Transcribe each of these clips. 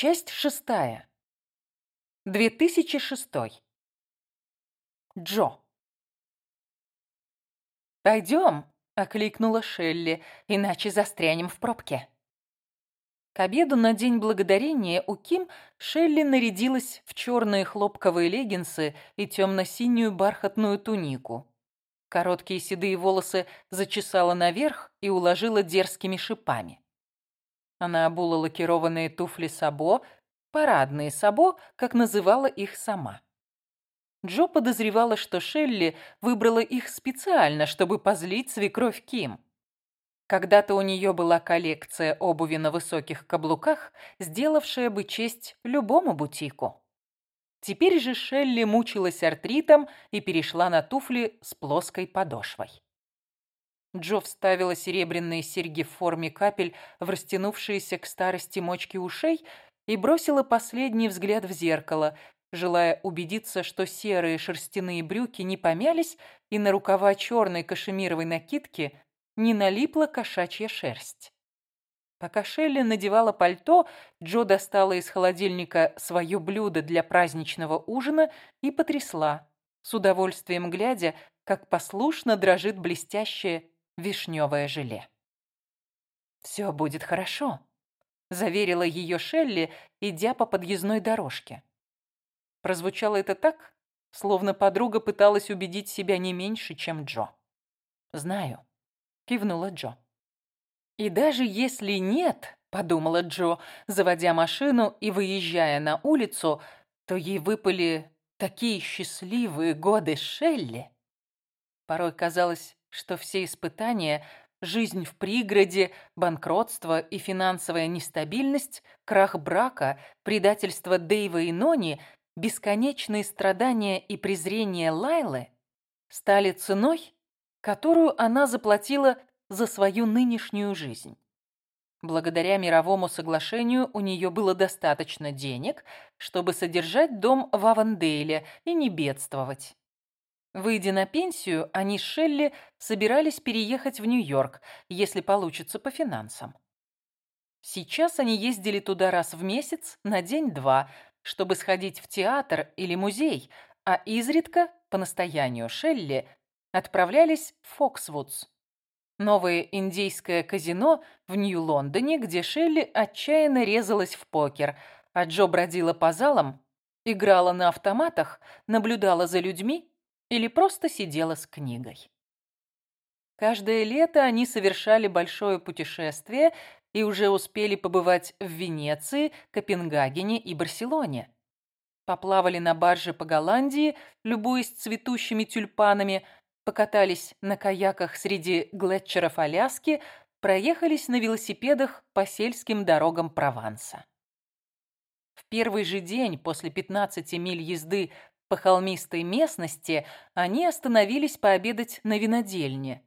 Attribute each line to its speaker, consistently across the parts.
Speaker 1: Часть шестая. 2006. Джо. «Пойдем», — окликнула Шелли, — «иначе застрянем в пробке». К обеду на День Благодарения у Ким Шелли нарядилась в черные хлопковые леггинсы и темно-синюю бархатную тунику. Короткие седые волосы зачесала наверх и уложила дерзкими шипами. Она обула лакированные туфли Сабо, парадные Сабо, как называла их сама. Джо подозревала, что Шелли выбрала их специально, чтобы позлить свекровь Ким. Когда-то у нее была коллекция обуви на высоких каблуках, сделавшая бы честь любому бутику. Теперь же Шелли мучилась артритом и перешла на туфли с плоской подошвой. Джо вставила серебряные серьги в форме капель в растянувшиеся к старости мочки ушей и бросила последний взгляд в зеркало, желая убедиться, что серые шерстяные брюки не помялись и на рукава черной кашемировой накидки не налипла кошачья шерсть. Пока Шелли надевала пальто, Джо достала из холодильника свое блюдо для праздничного ужина и потрясла, с удовольствием глядя, как послушно дрожит блестящее вишневое желе. «Все будет хорошо», — заверила ее Шелли, идя по подъездной дорожке. Прозвучало это так, словно подруга пыталась убедить себя не меньше, чем Джо. «Знаю», — кивнула Джо. «И даже если нет», — подумала Джо, заводя машину и выезжая на улицу, то ей выпали такие счастливые годы Шелли. Порой казалось, что все испытания – жизнь в пригороде, банкротство и финансовая нестабильность, крах брака, предательство Дэйва и Нони, бесконечные страдания и презрение Лайлы – стали ценой, которую она заплатила за свою нынешнюю жизнь. Благодаря мировому соглашению у нее было достаточно денег, чтобы содержать дом в Авандейле и не бедствовать. Выйдя на пенсию, они с Шелли собирались переехать в Нью-Йорк, если получится по финансам. Сейчас они ездили туда раз в месяц на день-два, чтобы сходить в театр или музей, а изредка, по настоянию Шелли, отправлялись в Фоксвудс. Новое индейское казино в Нью-Лондоне, где Шелли отчаянно резалась в покер, а Джо бродила по залам, играла на автоматах, наблюдала за людьми или просто сидела с книгой. Каждое лето они совершали большое путешествие и уже успели побывать в Венеции, Копенгагене и Барселоне. Поплавали на барже по Голландии, любуясь цветущими тюльпанами, покатались на каяках среди глетчеров Аляски, проехались на велосипедах по сельским дорогам Прованса. В первый же день после 15 миль езды по холмистой местности они остановились пообедать на винодельне.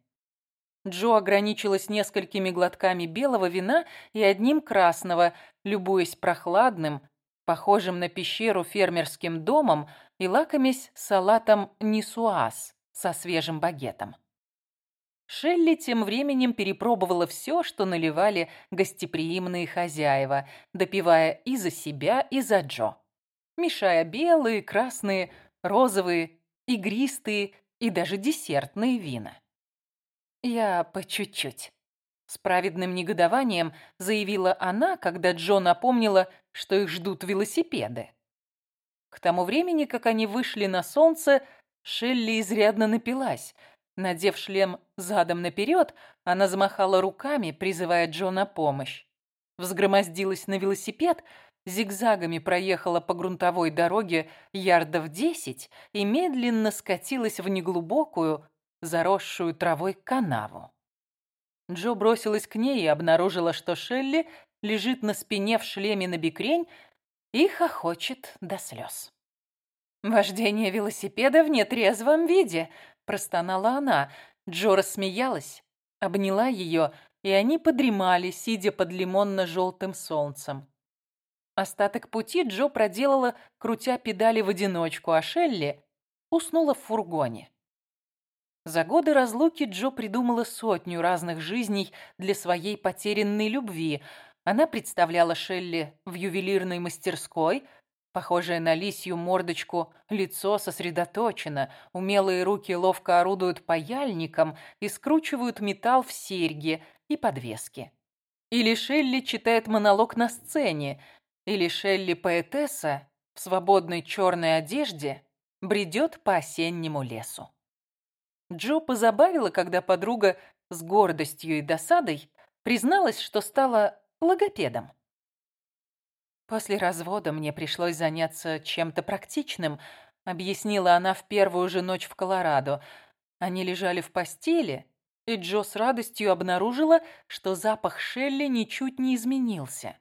Speaker 1: Джо ограничилась несколькими глотками белого вина и одним красного, любуясь прохладным, похожим на пещеру фермерским домом и лакомясь салатом нисуаз со свежим багетом. Шелли тем временем перепробовала все, что наливали гостеприимные хозяева, допивая и за себя, и за Джо мешая белые, красные, розовые, игристые и даже десертные вина. «Я по чуть-чуть», — с праведным негодованием заявила она, когда Джо напомнила, что их ждут велосипеды. К тому времени, как они вышли на солнце, Шелли изрядно напилась. Надев шлем задом наперед, она замахала руками, призывая Джо на помощь. Взгромоздилась на велосипед, зигзагами проехала по грунтовой дороге ярдов десять и медленно скатилась в неглубокую, заросшую травой канаву. Джо бросилась к ней и обнаружила, что Шелли лежит на спине в шлеме на бикрень и хохочет до слез. «Вождение велосипеда в нетрезвом виде», – простонала она. Джо рассмеялась, обняла ее, и они подремали, сидя под лимонно-желтым солнцем. Остаток пути Джо проделала, крутя педали в одиночку, а Шелли уснула в фургоне. За годы разлуки Джо придумала сотню разных жизней для своей потерянной любви, Она представляла Шелли в ювелирной мастерской, похожее на лисью мордочку, лицо сосредоточено, умелые руки ловко орудуют паяльником и скручивают металл в серьги и подвески. Или Шелли читает монолог на сцене, или Шелли поэтесса в свободной черной одежде бредет по осеннему лесу. Джо позабавила, когда подруга с гордостью и досадой призналась, что стала логопедом. «После развода мне пришлось заняться чем-то практичным», объяснила она в первую же ночь в Колорадо. Они лежали в постели, и Джо с радостью обнаружила, что запах Шелли ничуть не изменился.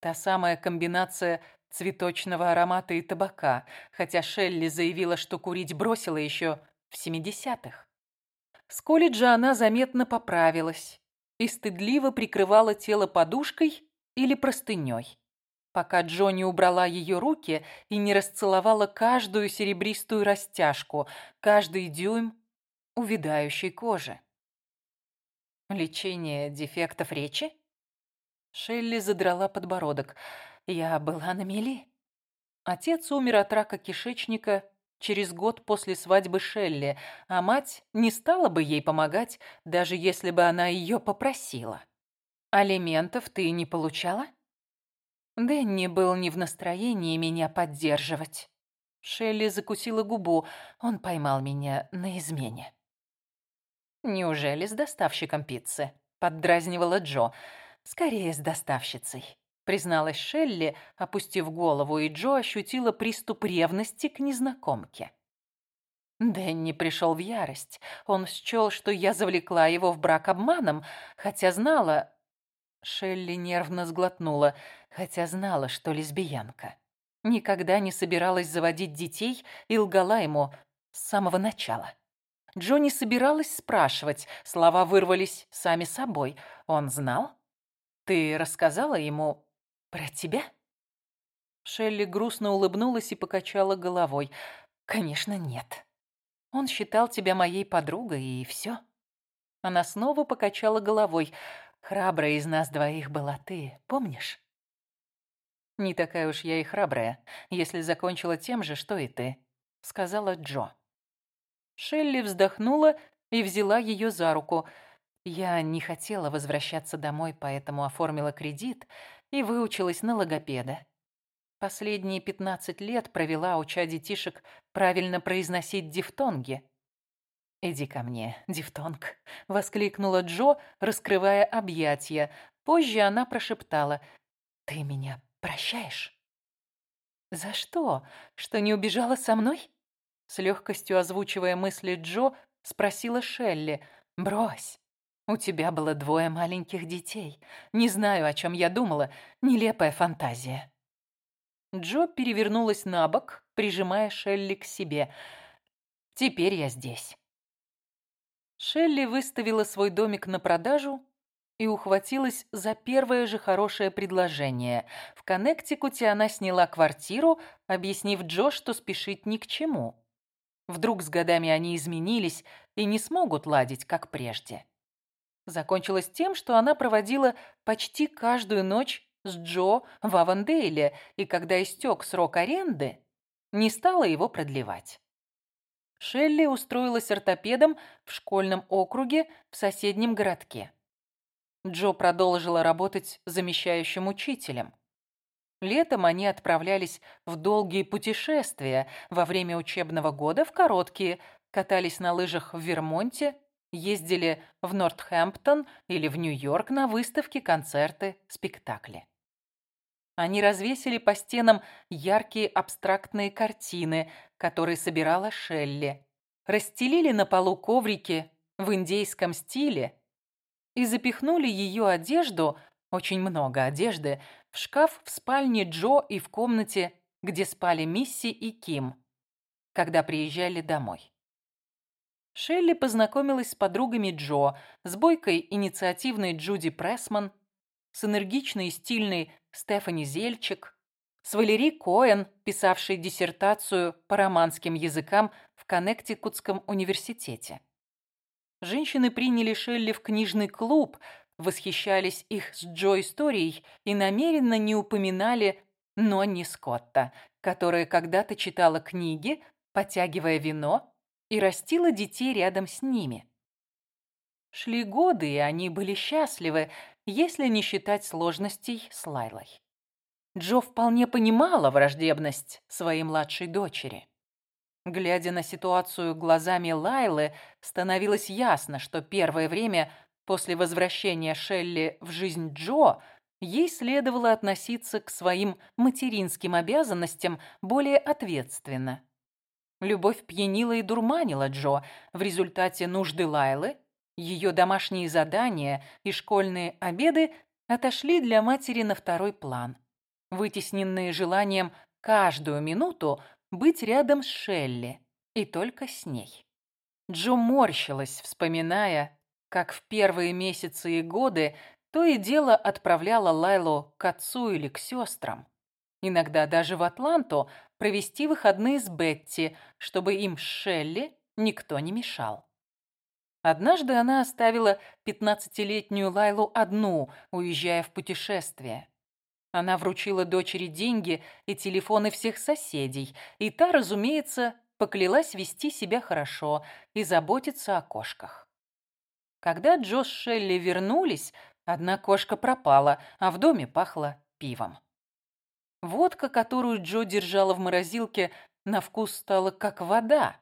Speaker 1: Та самая комбинация цветочного аромата и табака, хотя Шелли заявила, что курить бросила еще в 70-х. С колледжа она заметно поправилась и стыдливо прикрывала тело подушкой или простыней, пока Джонни убрала ее руки и не расцеловала каждую серебристую растяжку, каждый дюйм увядающей кожи. Лечение дефектов речи? Шелли задрала подбородок. Я была на мели. Отец умер от рака кишечника через год после свадьбы Шелли, а мать не стала бы ей помогать, даже если бы она ее попросила. «Алиментов ты не получала?» Дэнни был не в настроении меня поддерживать. Шелли закусила губу. Он поймал меня на измене. «Неужели с доставщиком пиццы?» — поддразнивала Джо. «Скорее, с доставщицей призналась Шелли, опустив голову, и Джо ощутила приступ ревности к незнакомке. Дэнни пришел в ярость. Он счел, что я завлекла его в брак обманом, хотя знала... Шелли нервно сглотнула, хотя знала, что лесбиянка. Никогда не собиралась заводить детей и лгала ему с самого начала. Джо не собиралась спрашивать, слова вырвались сами собой. Он знал? Ты рассказала ему «Про тебя?» Шелли грустно улыбнулась и покачала головой. «Конечно, нет. Он считал тебя моей подругой, и все». Она снова покачала головой. «Храбрая из нас двоих была ты, помнишь?» «Не такая уж я и храбрая, если закончила тем же, что и ты», — сказала Джо. Шелли вздохнула и взяла ее за руку. «Я не хотела возвращаться домой, поэтому оформила кредит и выучилась на логопеда. Последние 15 лет провела, уча детишек правильно произносить дифтонги. «Иди ко мне, дифтонг», — воскликнула Джо, раскрывая объятия. Позже она прошептала, «Ты меня прощаешь?» «За что? Что не убежала со мной?» С легкостью озвучивая мысли Джо, спросила Шелли. «Брось, у тебя было двое маленьких детей. Не знаю, о чем я думала. Нелепая фантазия». Джо перевернулась на бок, прижимая Шелли к себе. «Теперь я здесь». Шелли выставила свой домик на продажу и ухватилась за первое же хорошее предложение. В Коннектикуте она сняла квартиру, объяснив Джо, что спешить ни к чему. Вдруг с годами они изменились и не смогут ладить, как прежде закончилось тем, что она проводила почти каждую ночь с Джо в Авандейле, и когда истек срок аренды, не стала его продлевать. Шелли устроилась ортопедом в школьном округе в соседнем городке. Джо продолжила работать замещающим учителем. Летом они отправлялись в долгие путешествия, во время учебного года в короткие, катались на лыжах в Вермонте, ездили в Нортхэмптон или в Нью-Йорк на выставки, концерты, спектакли. Они развесили по стенам яркие абстрактные картины, которые собирала Шелли, расстелили на полу коврики в индейском стиле и запихнули ее одежду, очень много одежды, в шкаф в спальне Джо и в комнате, где спали Мисси и Ким, когда приезжали домой. Шелли познакомилась с подругами Джо, с бойкой инициативной Джуди Прессман, с энергичной и стильной Стефани Зельчик, с Валери Коэн, писавшей диссертацию по романским языкам в Коннектикутском университете. Женщины приняли Шелли в книжный клуб, восхищались их с Джо историей и намеренно не упоминали Нонни Скотта, которая когда-то читала книги, потягивая вино, и растила детей рядом с ними. Шли годы, и они были счастливы, если не считать сложностей с Лайлой. Джо вполне понимала враждебность своей младшей дочери. Глядя на ситуацию глазами Лайлы, становилось ясно, что первое время после возвращения Шелли в жизнь Джо ей следовало относиться к своим материнским обязанностям более ответственно. Любовь пьянила и дурманила Джо. В результате нужды Лайлы, ее домашние задания и школьные обеды отошли для матери на второй план, вытесненные желанием каждую минуту быть рядом с Шелли и только с ней. Джо морщилась, вспоминая, как в первые месяцы и годы то и дело отправляла Лайлу к отцу или к сестрам. Иногда даже в Атланту провести выходные с Бетти, чтобы им с Шелли никто не мешал. Однажды она оставила пятнадцатилетнюю Лайлу одну, уезжая в путешествие. Она вручила дочери деньги и телефоны всех соседей, и та, разумеется, поклялась вести себя хорошо и заботиться о кошках. Когда Джо с Шелли вернулись, одна кошка пропала, а в доме пахло пивом. Водка, которую Джо держала в морозилке, на вкус стала как вода.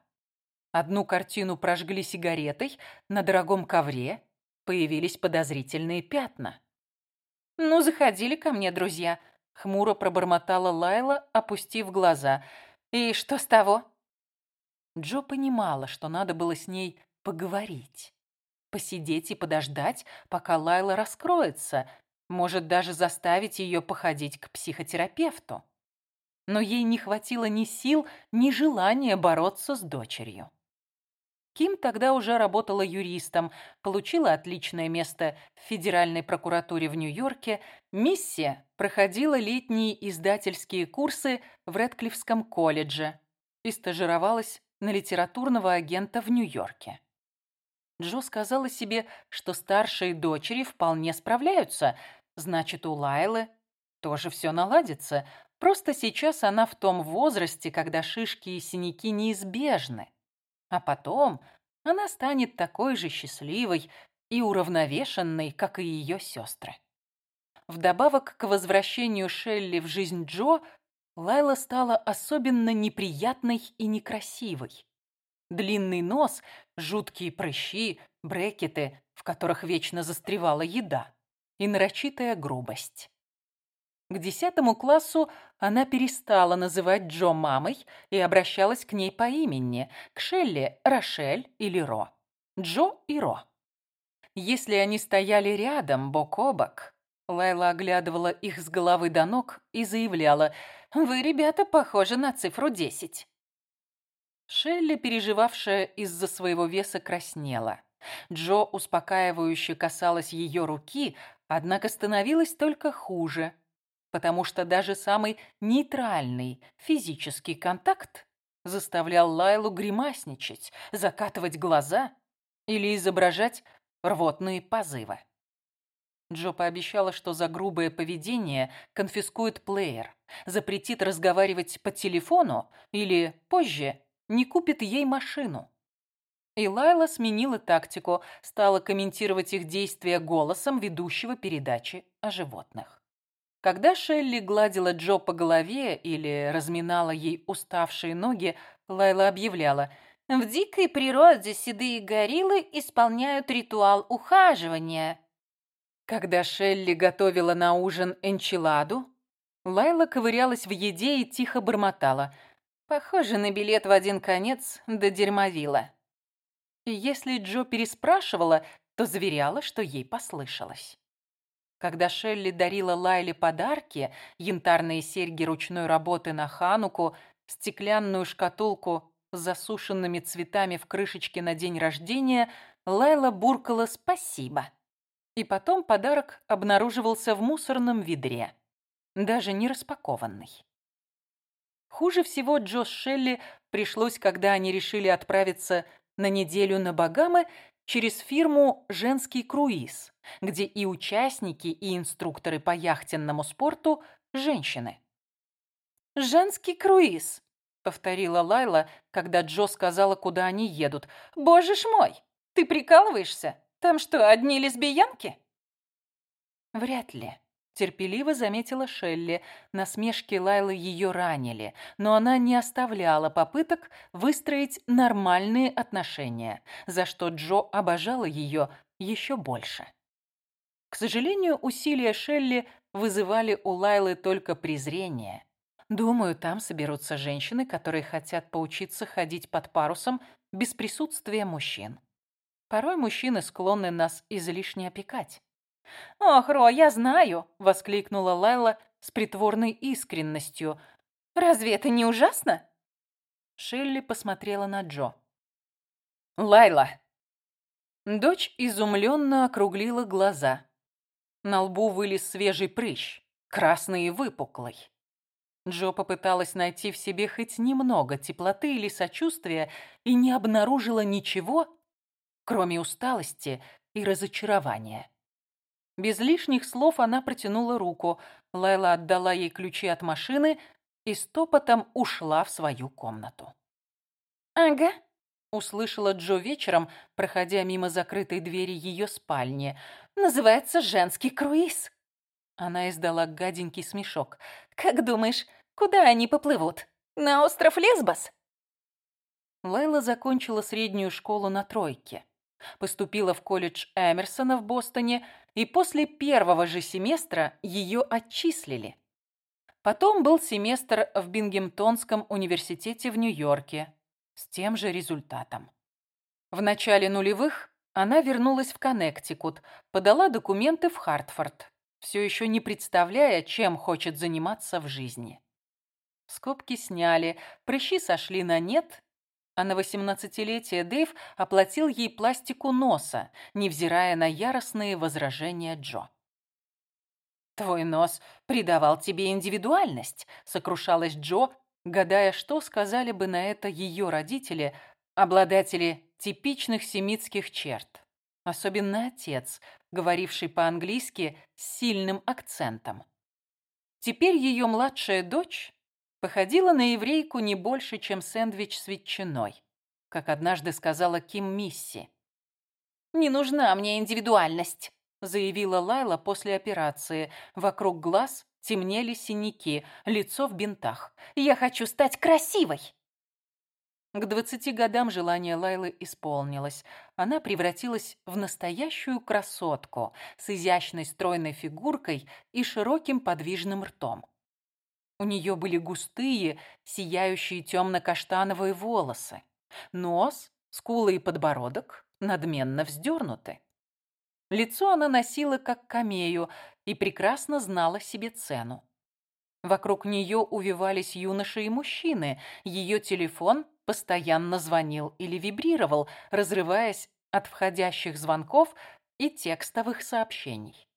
Speaker 1: Одну картину прожгли сигаретой, на дорогом ковре появились подозрительные пятна. «Ну, заходили ко мне, друзья», — хмуро пробормотала Лайла, опустив глаза. «И что с того?» Джо понимала, что надо было с ней поговорить. Посидеть и подождать, пока Лайла раскроется, может даже заставить ее походить к психотерапевту. Но ей не хватило ни сил, ни желания бороться с дочерью. Ким тогда уже работала юристом, получила отличное место в Федеральной прокуратуре в Нью-Йорке. Миссия проходила летние издательские курсы в Редклифском колледже и стажировалась на литературного агента в Нью-Йорке. Джо сказала себе, что старшие дочери вполне справляются, значит, у Лайлы тоже все наладится. Просто сейчас она в том возрасте, когда шишки и синяки неизбежны. А потом она станет такой же счастливой и уравновешенной, как и ее сестры. Вдобавок к возвращению Шелли в жизнь Джо, Лайла стала особенно неприятной и некрасивой. Длинный нос, жуткие прыщи, брекеты, в которых вечно застревала еда, и нарочитая грубость. К десятому классу она перестала называть Джо мамой и обращалась к ней по имени, к Шелли, Рошель или Ро. Джо и Ро. Если они стояли рядом, бок о бок, Лайла оглядывала их с головы до ног и заявляла «Вы, ребята, похожи на цифру десять». Шелли, переживавшая из-за своего веса, краснела. Джо успокаивающе касалась ее руки, однако становилось только хуже – потому что даже самый нейтральный физический контакт заставлял Лайлу гримасничать, закатывать глаза или изображать рвотные позывы. Джо пообещала, что за грубое поведение конфискует плеер, запретит разговаривать по телефону или, позже, не купит ей машину. И Лайла сменила тактику, стала комментировать их действия голосом ведущего передачи о животных. Когда Шелли гладила Джо по голове или разминала ей уставшие ноги, Лайла объявляла «В дикой природе седые гориллы исполняют ритуал ухаживания». Когда Шелли готовила на ужин энчиладу, Лайла ковырялась в еде и тихо бормотала «Похоже на билет в один конец до дерьмовила». И если Джо переспрашивала, то заверяла, что ей послышалось. Когда Шелли дарила Лайле подарки, янтарные серьги ручной работы на Хануку, стеклянную шкатулку с засушенными цветами в крышечке на день рождения, Лайла буркала «спасибо». И потом подарок обнаруживался в мусорном ведре, даже не распакованный. Хуже всего Джо с Шелли пришлось, когда они решили отправиться на неделю на Багамы через фирму «Женский круиз», где и участники, и инструкторы по яхтенному спорту – женщины. «Женский круиз», — повторила Лайла, когда Джо сказала, куда они едут. «Боже ж мой, ты прикалываешься? Там что, одни лесбиянки?» «Вряд ли», — терпеливо заметила Шелли. Насмешки Лайлы ее ранили, но она не оставляла попыток выстроить нормальные отношения, за что Джо обожала ее еще больше. К сожалению, усилия Шелли вызывали у Лайлы только презрение. Думаю, там соберутся женщины, которые хотят поучиться ходить под парусом без присутствия мужчин. Порой мужчины склонны нас излишне опекать. «Ох, Ро, я знаю!» — воскликнула Лайла с притворной искренностью. «Разве это не ужасно?» Шелли посмотрела на Джо. «Лайла!» Дочь изумленно округлила глаза. На лбу вылез свежий прыщ, красный и выпуклый. Джо попыталась найти в себе хоть немного теплоты или сочувствия и не обнаружила ничего, кроме усталости и разочарования. Без лишних слов она протянула руку. Лайла отдала ей ключи от машины и стопотом ушла в свою комнату. «Ага», — услышала Джо вечером, проходя мимо закрытой двери ее спальни. «Называется «Женский круиз». Она издала гаденький смешок. «Как думаешь, куда они поплывут? На остров Лесбос?» Лайла закончила среднюю школу на тройке. Поступила в колледж Эмерсона в Бостоне, и после первого же семестра ее отчислили. Потом был семестр в Бингемтонском университете в Нью-Йорке с тем же результатом. В начале нулевых она вернулась в Коннектикут, подала документы в Хартфорд все еще не представляя, чем хочет заниматься в жизни. Скобки сняли, прыщи сошли на нет, а на восемнадцатилетие Дэйв оплатил ей пластику носа, невзирая на яростные возражения Джо. «Твой нос придавал тебе индивидуальность», — сокрушалась Джо, гадая, что сказали бы на это ее родители, обладатели типичных семитских черт. Особенно отец, говоривший по-английски с сильным акцентом. Теперь ее младшая дочь походила на еврейку не больше, чем сэндвич с ветчиной, как однажды сказала Ким Мисси. «Не нужна мне индивидуальность», заявила Лайла после операции. Вокруг глаз темнели синяки, лицо в бинтах. «Я хочу стать красивой!» К двадцати годам желание Лайлы исполнилось. Она превратилась в настоящую красотку с изящной стройной фигуркой и широким подвижным ртом. У нее были густые, сияющие темно-каштановые волосы. Нос, скулы и подбородок надменно вздернуты. Лицо она носила как камею и прекрасно знала себе цену. Вокруг нее увивались юноши и мужчины. Ее телефон постоянно звонил или вибрировал, разрываясь от входящих звонков и текстовых сообщений.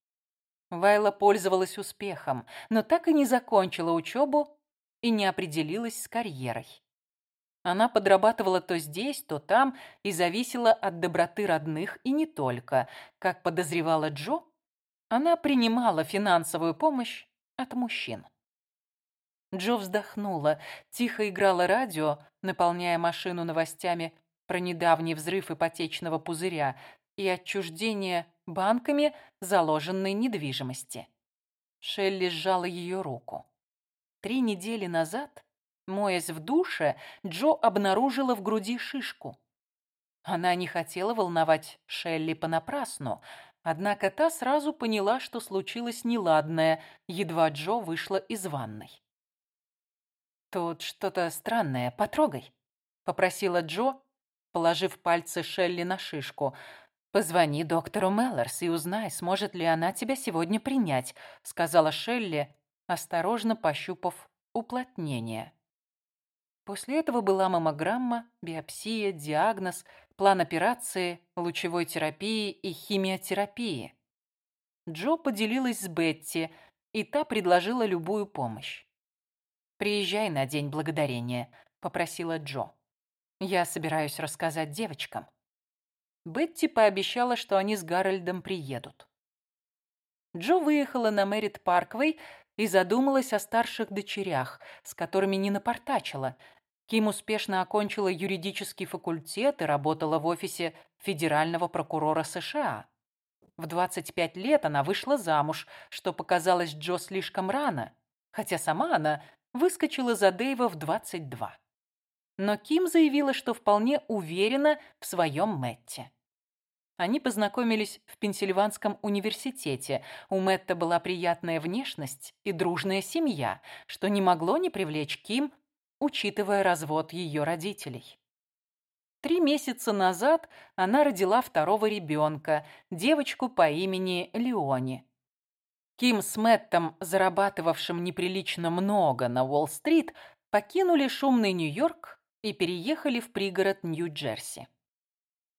Speaker 1: Вайла пользовалась успехом, но так и не закончила учебу и не определилась с карьерой. Она подрабатывала то здесь, то там и зависела от доброты родных и не только. Как подозревала Джо, она принимала финансовую помощь от мужчин. Джо вздохнула, тихо играла радио, наполняя машину новостями про недавний взрыв ипотечного пузыря и отчуждение банками заложенной недвижимости. Шелли сжала ее руку. Три недели назад, моясь в душе, Джо обнаружила в груди шишку. Она не хотела волновать Шелли понапрасну, однако та сразу поняла, что случилось неладное, едва Джо вышла из ванной. «Тут что-то странное, потрогай», — попросила Джо, положив пальцы Шелли на шишку. «Позвони доктору Меллорс и узнай, сможет ли она тебя сегодня принять», — сказала Шелли, осторожно пощупав уплотнение. После этого была маммограмма, биопсия, диагноз, план операции, лучевой терапии и химиотерапии. Джо поделилась с Бетти, и та предложила любую помощь. «Приезжай на День Благодарения», — попросила Джо. «Я собираюсь рассказать девочкам». Бетти пообещала, что они с Гарольдом приедут. Джо выехала на Мэрит Парквей и задумалась о старших дочерях, с которыми не напортачила. Ким успешно окончила юридический факультет и работала в офисе федерального прокурора США. В 25 лет она вышла замуж, что показалось Джо слишком рано, хотя сама она выскочила за Дэйва в 22. Но Ким заявила, что вполне уверена в своем Мэтте. Они познакомились в Пенсильванском университете. У Мэтта была приятная внешность и дружная семья, что не могло не привлечь Ким, учитывая развод ее родителей. Три месяца назад она родила второго ребенка, девочку по имени Леони. Ким с Мэттом, зарабатывавшим неприлично много на Уолл-стрит, покинули шумный Нью-Йорк и переехали в пригород Нью-Джерси.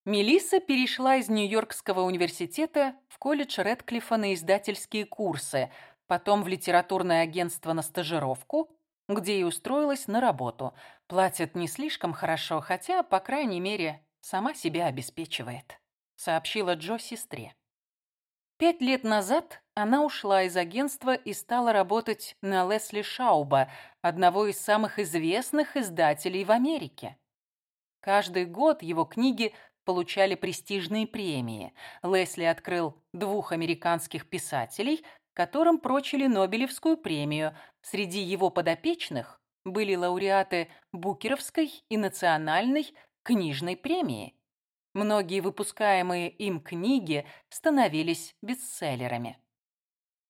Speaker 1: Мелисса перешла из Нью-Йоркского университета в колледж Рэдклиффа на издательские курсы, потом в литературное агентство на стажировку, где и устроилась на работу. Платят не слишком хорошо, хотя, по крайней мере, сама себя обеспечивает, сообщила Джо сестре. Пять лет назад она ушла из агентства и стала работать на Лесли Шауба, одного из самых известных издателей в Америке. Каждый год его книги получали престижные премии. Лесли открыл двух американских писателей, которым прочили Нобелевскую премию. Среди его подопечных были лауреаты Букеровской и Национальной книжной премии. Многие выпускаемые им книги становились бестселлерами.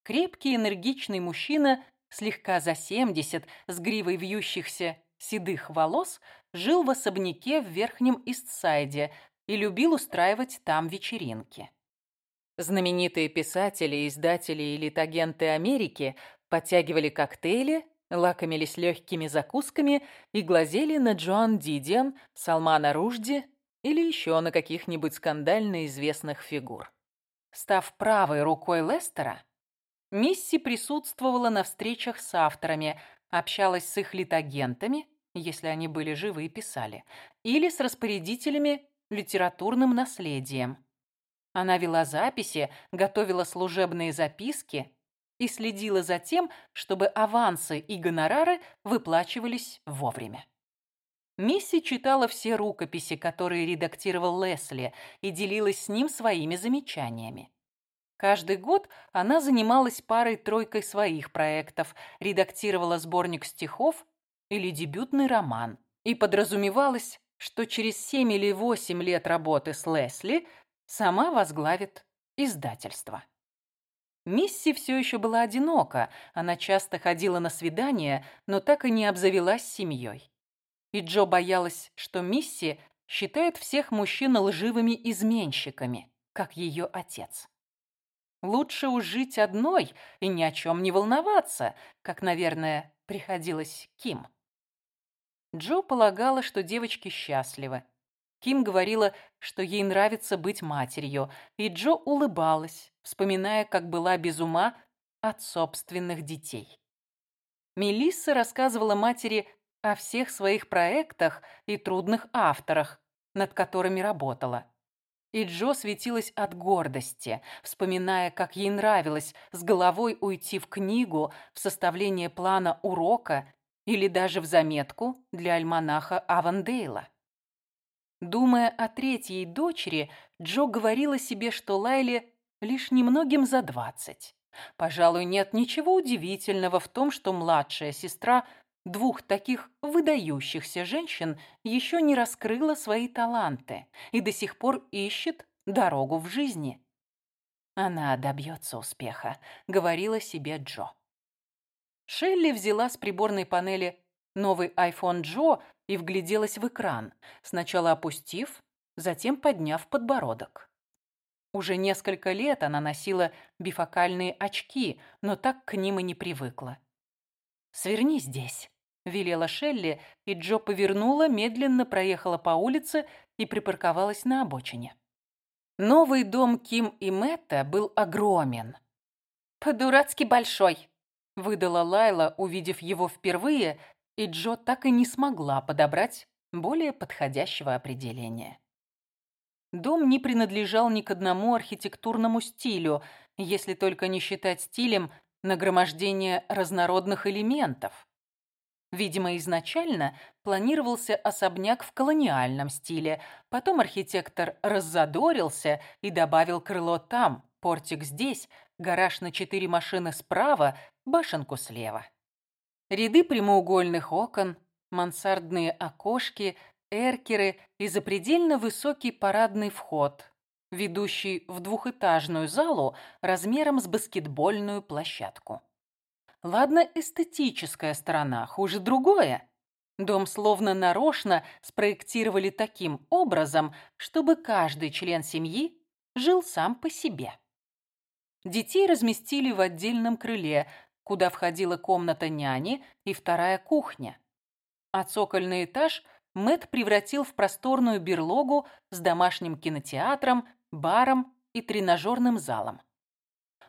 Speaker 1: Крепкий, энергичный мужчина, слегка за 70, с гривой вьющихся седых волос, жил в особняке в Верхнем Истсайде, и любил устраивать там вечеринки. Знаменитые писатели, издатели и литагенты Америки подтягивали коктейли, лакомились легкими закусками и глазели на Джоан Дидиан, Салмана Ружди или еще на каких-нибудь скандально известных фигур. Став правой рукой Лестера, Мисси присутствовала на встречах с авторами, общалась с их литагентами, если они были живы и писали, или с распорядителями литературным наследием. Она вела записи, готовила служебные записки и следила за тем, чтобы авансы и гонорары выплачивались вовремя. Мисси читала все рукописи, которые редактировал Лесли, и делилась с ним своими замечаниями. Каждый год она занималась парой-тройкой своих проектов, редактировала сборник стихов или дебютный роман. И подразумевалось, что через семь или восемь лет работы с Лесли сама возглавит издательство. Мисси все еще была одинока, она часто ходила на свидания, но так и не обзавелась семьей. И Джо боялась, что Мисси считает всех мужчин лживыми изменщиками, как ее отец. Лучше уж жить одной и ни о чем не волноваться, как, наверное, приходилось Ким. Джо полагала, что девочки счастливы. Ким говорила, что ей нравится быть матерью, и Джо улыбалась, вспоминая, как была без ума от собственных детей. Мелисса рассказывала матери о всех своих проектах и трудных авторах, над которыми работала. И Джо светилась от гордости, вспоминая, как ей нравилось с головой уйти в книгу, в составление плана урока или даже в заметку для альманаха Авандейла. Думая о третьей дочери, Джо говорила себе, что Лайле лишь немногим за двадцать. Пожалуй, нет ничего удивительного в том, что младшая сестра двух таких выдающихся женщин еще не раскрыла свои таланты и до сих пор ищет дорогу в жизни. «Она добьется успеха», — говорила себе Джо. Шелли взяла с приборной панели новый iPhone Джо и вгляделась в экран, сначала опустив, затем подняв подбородок. Уже несколько лет она носила бифокальные очки, но так к ним и не привыкла. «Сверни здесь», — велела Шелли, и Джо повернула, медленно проехала по улице и припарковалась на обочине. Новый дом Ким и Мэтта был огромен. «По-дурацки большой», выдала Лайла, увидев его впервые, и Джо так и не смогла подобрать более подходящего определения. Дом не принадлежал ни к одному архитектурному стилю, если только не считать стилем нагромождение разнородных элементов. Видимо, изначально планировался особняк в колониальном стиле, потом архитектор раззадорился и добавил крыло там, портик здесь, гараж на четыре машины справа, башенку слева. Ряды прямоугольных окон, мансардные окошки, эркеры и запредельно высокий парадный вход, ведущий в двухэтажную залу размером с баскетбольную площадку. Ладно, эстетическая сторона, хуже другое. Дом словно нарочно спроектировали таким образом, чтобы каждый член семьи жил сам по себе. Детей разместили в отдельном крыле, куда входила комната няни и вторая кухня. А цокольный этаж Мэт превратил в просторную берлогу с домашним кинотеатром, баром и тренажерным залом.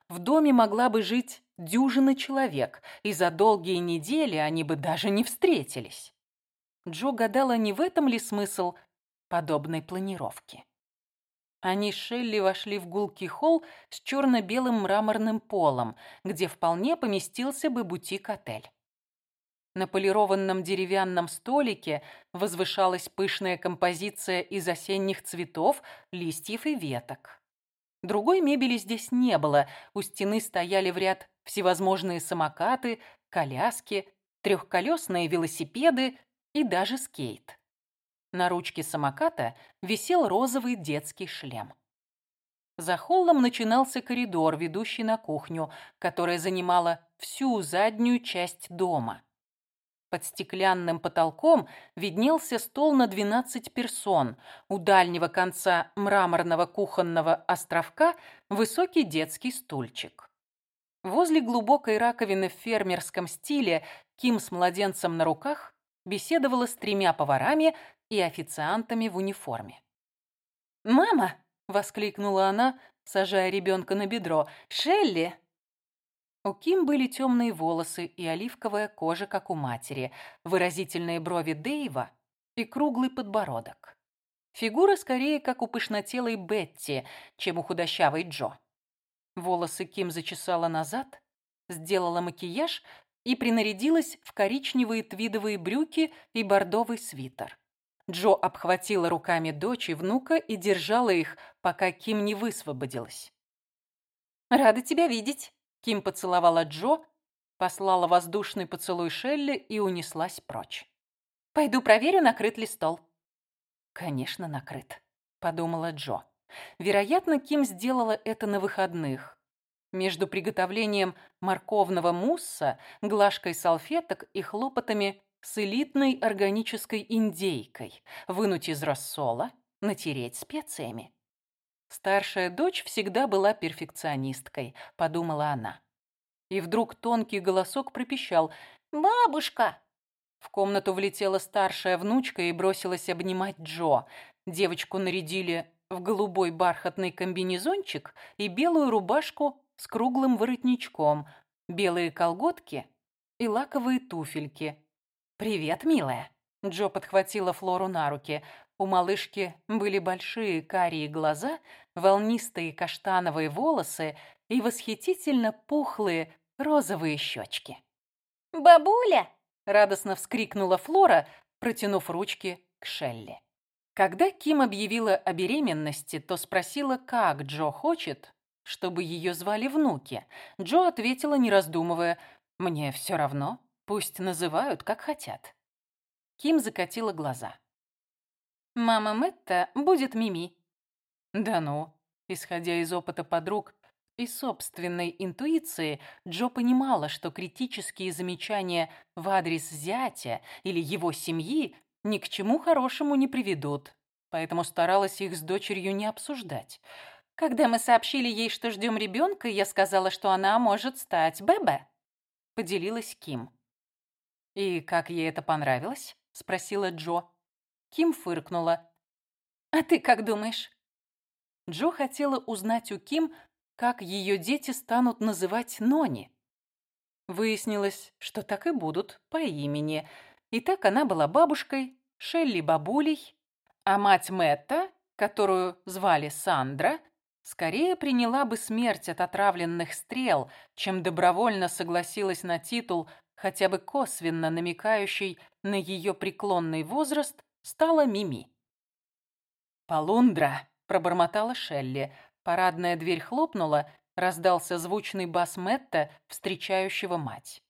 Speaker 1: В доме могла бы жить дюжина человек, и за долгие недели они бы даже не встретились. Джо гадала, не в этом ли смысл подобной планировки. Они с Шелли вошли в гулкий холл с черно-белым мраморным полом, где вполне поместился бы бутик-отель. На полированном деревянном столике возвышалась пышная композиция из осенних цветов, листьев и веток. Другой мебели здесь не было, у стены стояли в ряд всевозможные самокаты, коляски, трехколесные велосипеды и даже скейт. На ручке самоката висел розовый детский шлем. За холлом начинался коридор, ведущий на кухню, которая занимала всю заднюю часть дома. Под стеклянным потолком виднелся стол на 12 персон. У дальнего конца мраморного кухонного островка высокий детский стульчик. Возле глубокой раковины в фермерском стиле Ким с младенцем на руках беседовала с тремя поварами и официантами в униформе. «Мама!» — воскликнула она, сажая ребенка на бедро. «Шелли!» У Ким были темные волосы и оливковая кожа, как у матери, выразительные брови Дэйва и круглый подбородок. Фигура скорее как у пышнотелой Бетти, чем у худощавой Джо. Волосы Ким зачесала назад, сделала макияж и принарядилась в коричневые твидовые брюки и бордовый свитер. Джо обхватила руками дочь и внука и держала их, пока Ким не высвободилась. «Рада тебя видеть», Ким поцеловала Джо, послала воздушный поцелуй Шелли и унеслась прочь. «Пойду проверю, накрыт ли стол». «Конечно, накрыт», — подумала Джо. Вероятно, Ким сделала это на выходных. Между приготовлением морковного мусса, глажкой салфеток и хлопотами с элитной органической индейкой, вынуть из рассола, натереть специями. Старшая дочь всегда была перфекционисткой, подумала она. И вдруг тонкий голосок пропищал «Бабушка!». В комнату влетела старшая внучка и бросилась обнимать Джо. Девочку нарядили в голубой бархатный комбинезончик и белую рубашку с круглым воротничком, белые колготки и лаковые туфельки. «Привет, милая!» Джо подхватила Флору на руки. У малышки были большие карие глаза, волнистые каштановые волосы и восхитительно пухлые розовые щечки.
Speaker 2: «Бабуля!»
Speaker 1: — радостно вскрикнула Флора, протянув ручки к Шелли. Когда Ким объявила о беременности, то спросила, как Джо хочет, чтобы ее звали внуки. Джо ответила, не раздумывая, «Мне все равно, пусть называют, как хотят». Ким закатила глаза. Мама Мэтта будет Мими. Да ну, исходя из опыта подруг и собственной интуиции, Джо понимала, что критические замечания в адрес зятя или его семьи ни к чему хорошему не приведут, поэтому старалась их с дочерью не обсуждать. Когда мы сообщили ей, что ждем ребенка, я сказала, что она может стать Бебе. Поделилась Ким. «И как ей это понравилось?» — спросила Джо. Ким фыркнула. «А ты как думаешь?» Джо хотела узнать у Ким, как ее дети станут называть Нони. Выяснилось, что так и будут по имени. И так она была бабушкой, Шелли бабулей, а мать Мэтта которую звали Сандра, скорее приняла бы смерть от отравленных стрел, чем добровольно согласилась на титул, хотя бы косвенно намекающий на ее преклонный возраст, стала Мими. «Полундра!» – пробормотала Шелли. Парадная дверь хлопнула, раздался звучный бас Мэтта, встречающего мать.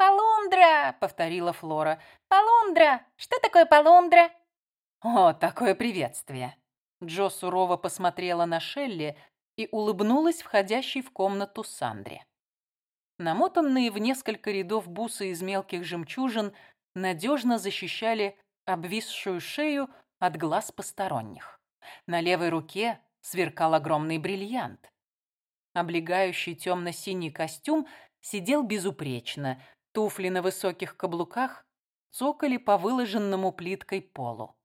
Speaker 2: «Полундра!» — повторила Флора. «Полундра! Что такое полундра?»
Speaker 1: «О, такое приветствие!» Джо сурово посмотрела на Шелли и улыбнулась входящей в комнату Сандре. Намотанные в несколько рядов бусы из мелких жемчужин надежно защищали обвисшую шею от глаз посторонних. На левой руке сверкал огромный бриллиант. Облегающий темно-синий костюм сидел безупречно, Туфли на высоких каблуках цокали по выложенному плиткой полу.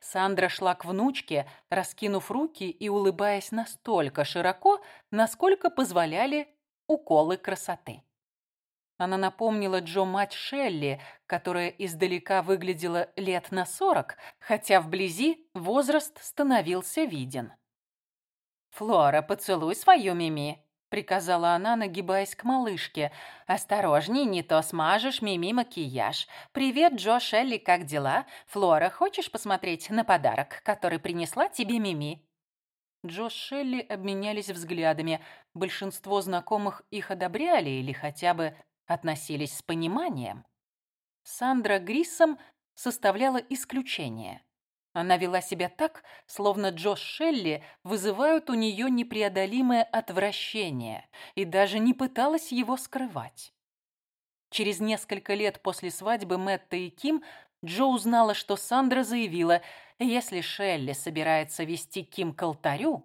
Speaker 1: Сандра шла к внучке, раскинув руки и улыбаясь настолько широко, насколько позволяли уколы красоты. Она напомнила Джо мать Шелли, которая издалека выглядела лет на сорок, хотя вблизи возраст становился виден. «Флора, поцелуй свою Мими», — приказала она, нагибаясь к малышке. «Осторожней, не то смажешь Мими макияж. Привет, Джо, Шелли, как дела? Флора, хочешь посмотреть на подарок, который принесла тебе Мими?» Джо Шелли обменялись взглядами. Большинство знакомых их одобряли или хотя бы относились с пониманием. Сандра Гриссом составляла исключение. Она вела себя так, словно Джош Шелли вызывают у нее непреодолимое отвращение и даже не пыталась его скрывать. Через несколько лет после свадьбы Мэтта и Ким Джо узнала, что Сандра заявила, если Шелли собирается вести Ким к алтарю,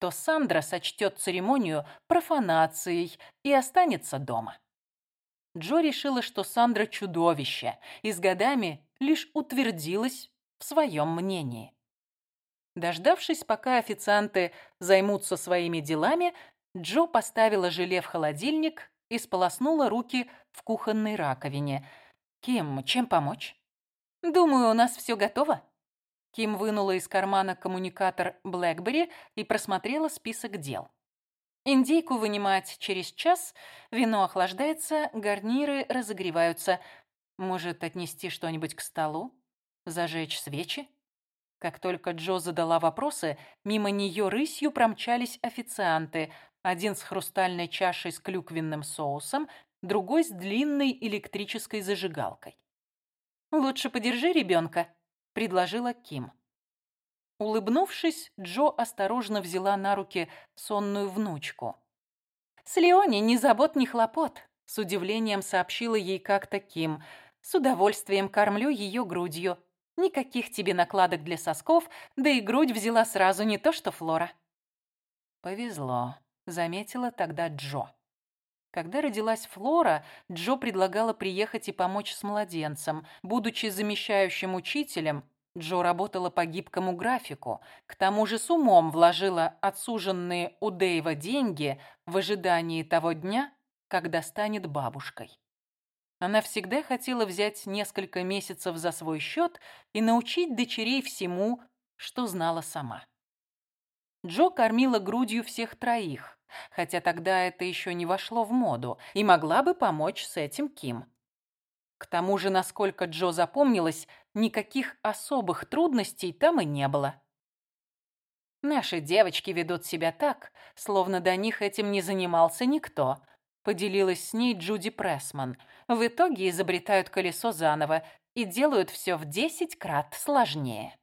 Speaker 1: то Сандра сочтет церемонию профанацией и останется дома. Джо решила, что Сандра чудовище, и с годами лишь утвердилась в своем мнении. Дождавшись, пока официанты займутся своими делами, Джо поставила желе в холодильник и сполоснула руки в кухонной раковине. «Ким, чем помочь?» «Думаю, у нас все готово». Ким вынула из кармана коммуникатор BlackBerry и просмотрела список дел. Индейку вынимать через час, вино охлаждается, гарниры разогреваются. Может, отнести что-нибудь к столу? Зажечь свечи? Как только Джо задала вопросы, мимо нее рысью промчались официанты. Один с хрустальной чашей с клюквенным соусом, другой с длинной электрической зажигалкой. «Лучше подержи ребенка», — предложила Ким. Улыбнувшись, Джо осторожно взяла на руки сонную внучку. «С Леони ни забот, ни хлопот», — с удивлением сообщила ей как-то Ким. «С удовольствием кормлю ее грудью. Никаких тебе накладок для сосков, да и грудь взяла сразу не то что Флора. Повезло, заметила тогда Джо. Когда родилась Флора, Джо предлагала приехать и помочь с младенцем. Будучи замещающим учителем, Джо работала по гибкому графику. К тому же с умом вложила отсуженные у Дэйва деньги в ожидании того дня, когда станет бабушкой. Она всегда хотела взять несколько месяцев за свой счет и научить дочерей всему, что знала сама. Джо кормила грудью всех троих, хотя тогда это еще не вошло в моду, и могла бы помочь с этим Ким. К тому же, насколько Джо запомнилось, никаких особых трудностей там и не было. Наши девочки ведут себя так, словно до них этим не занимался никто, Поделилась с ней Джуди Прессман. В итоге изобретают колесо заново и делают все в десять крат сложнее.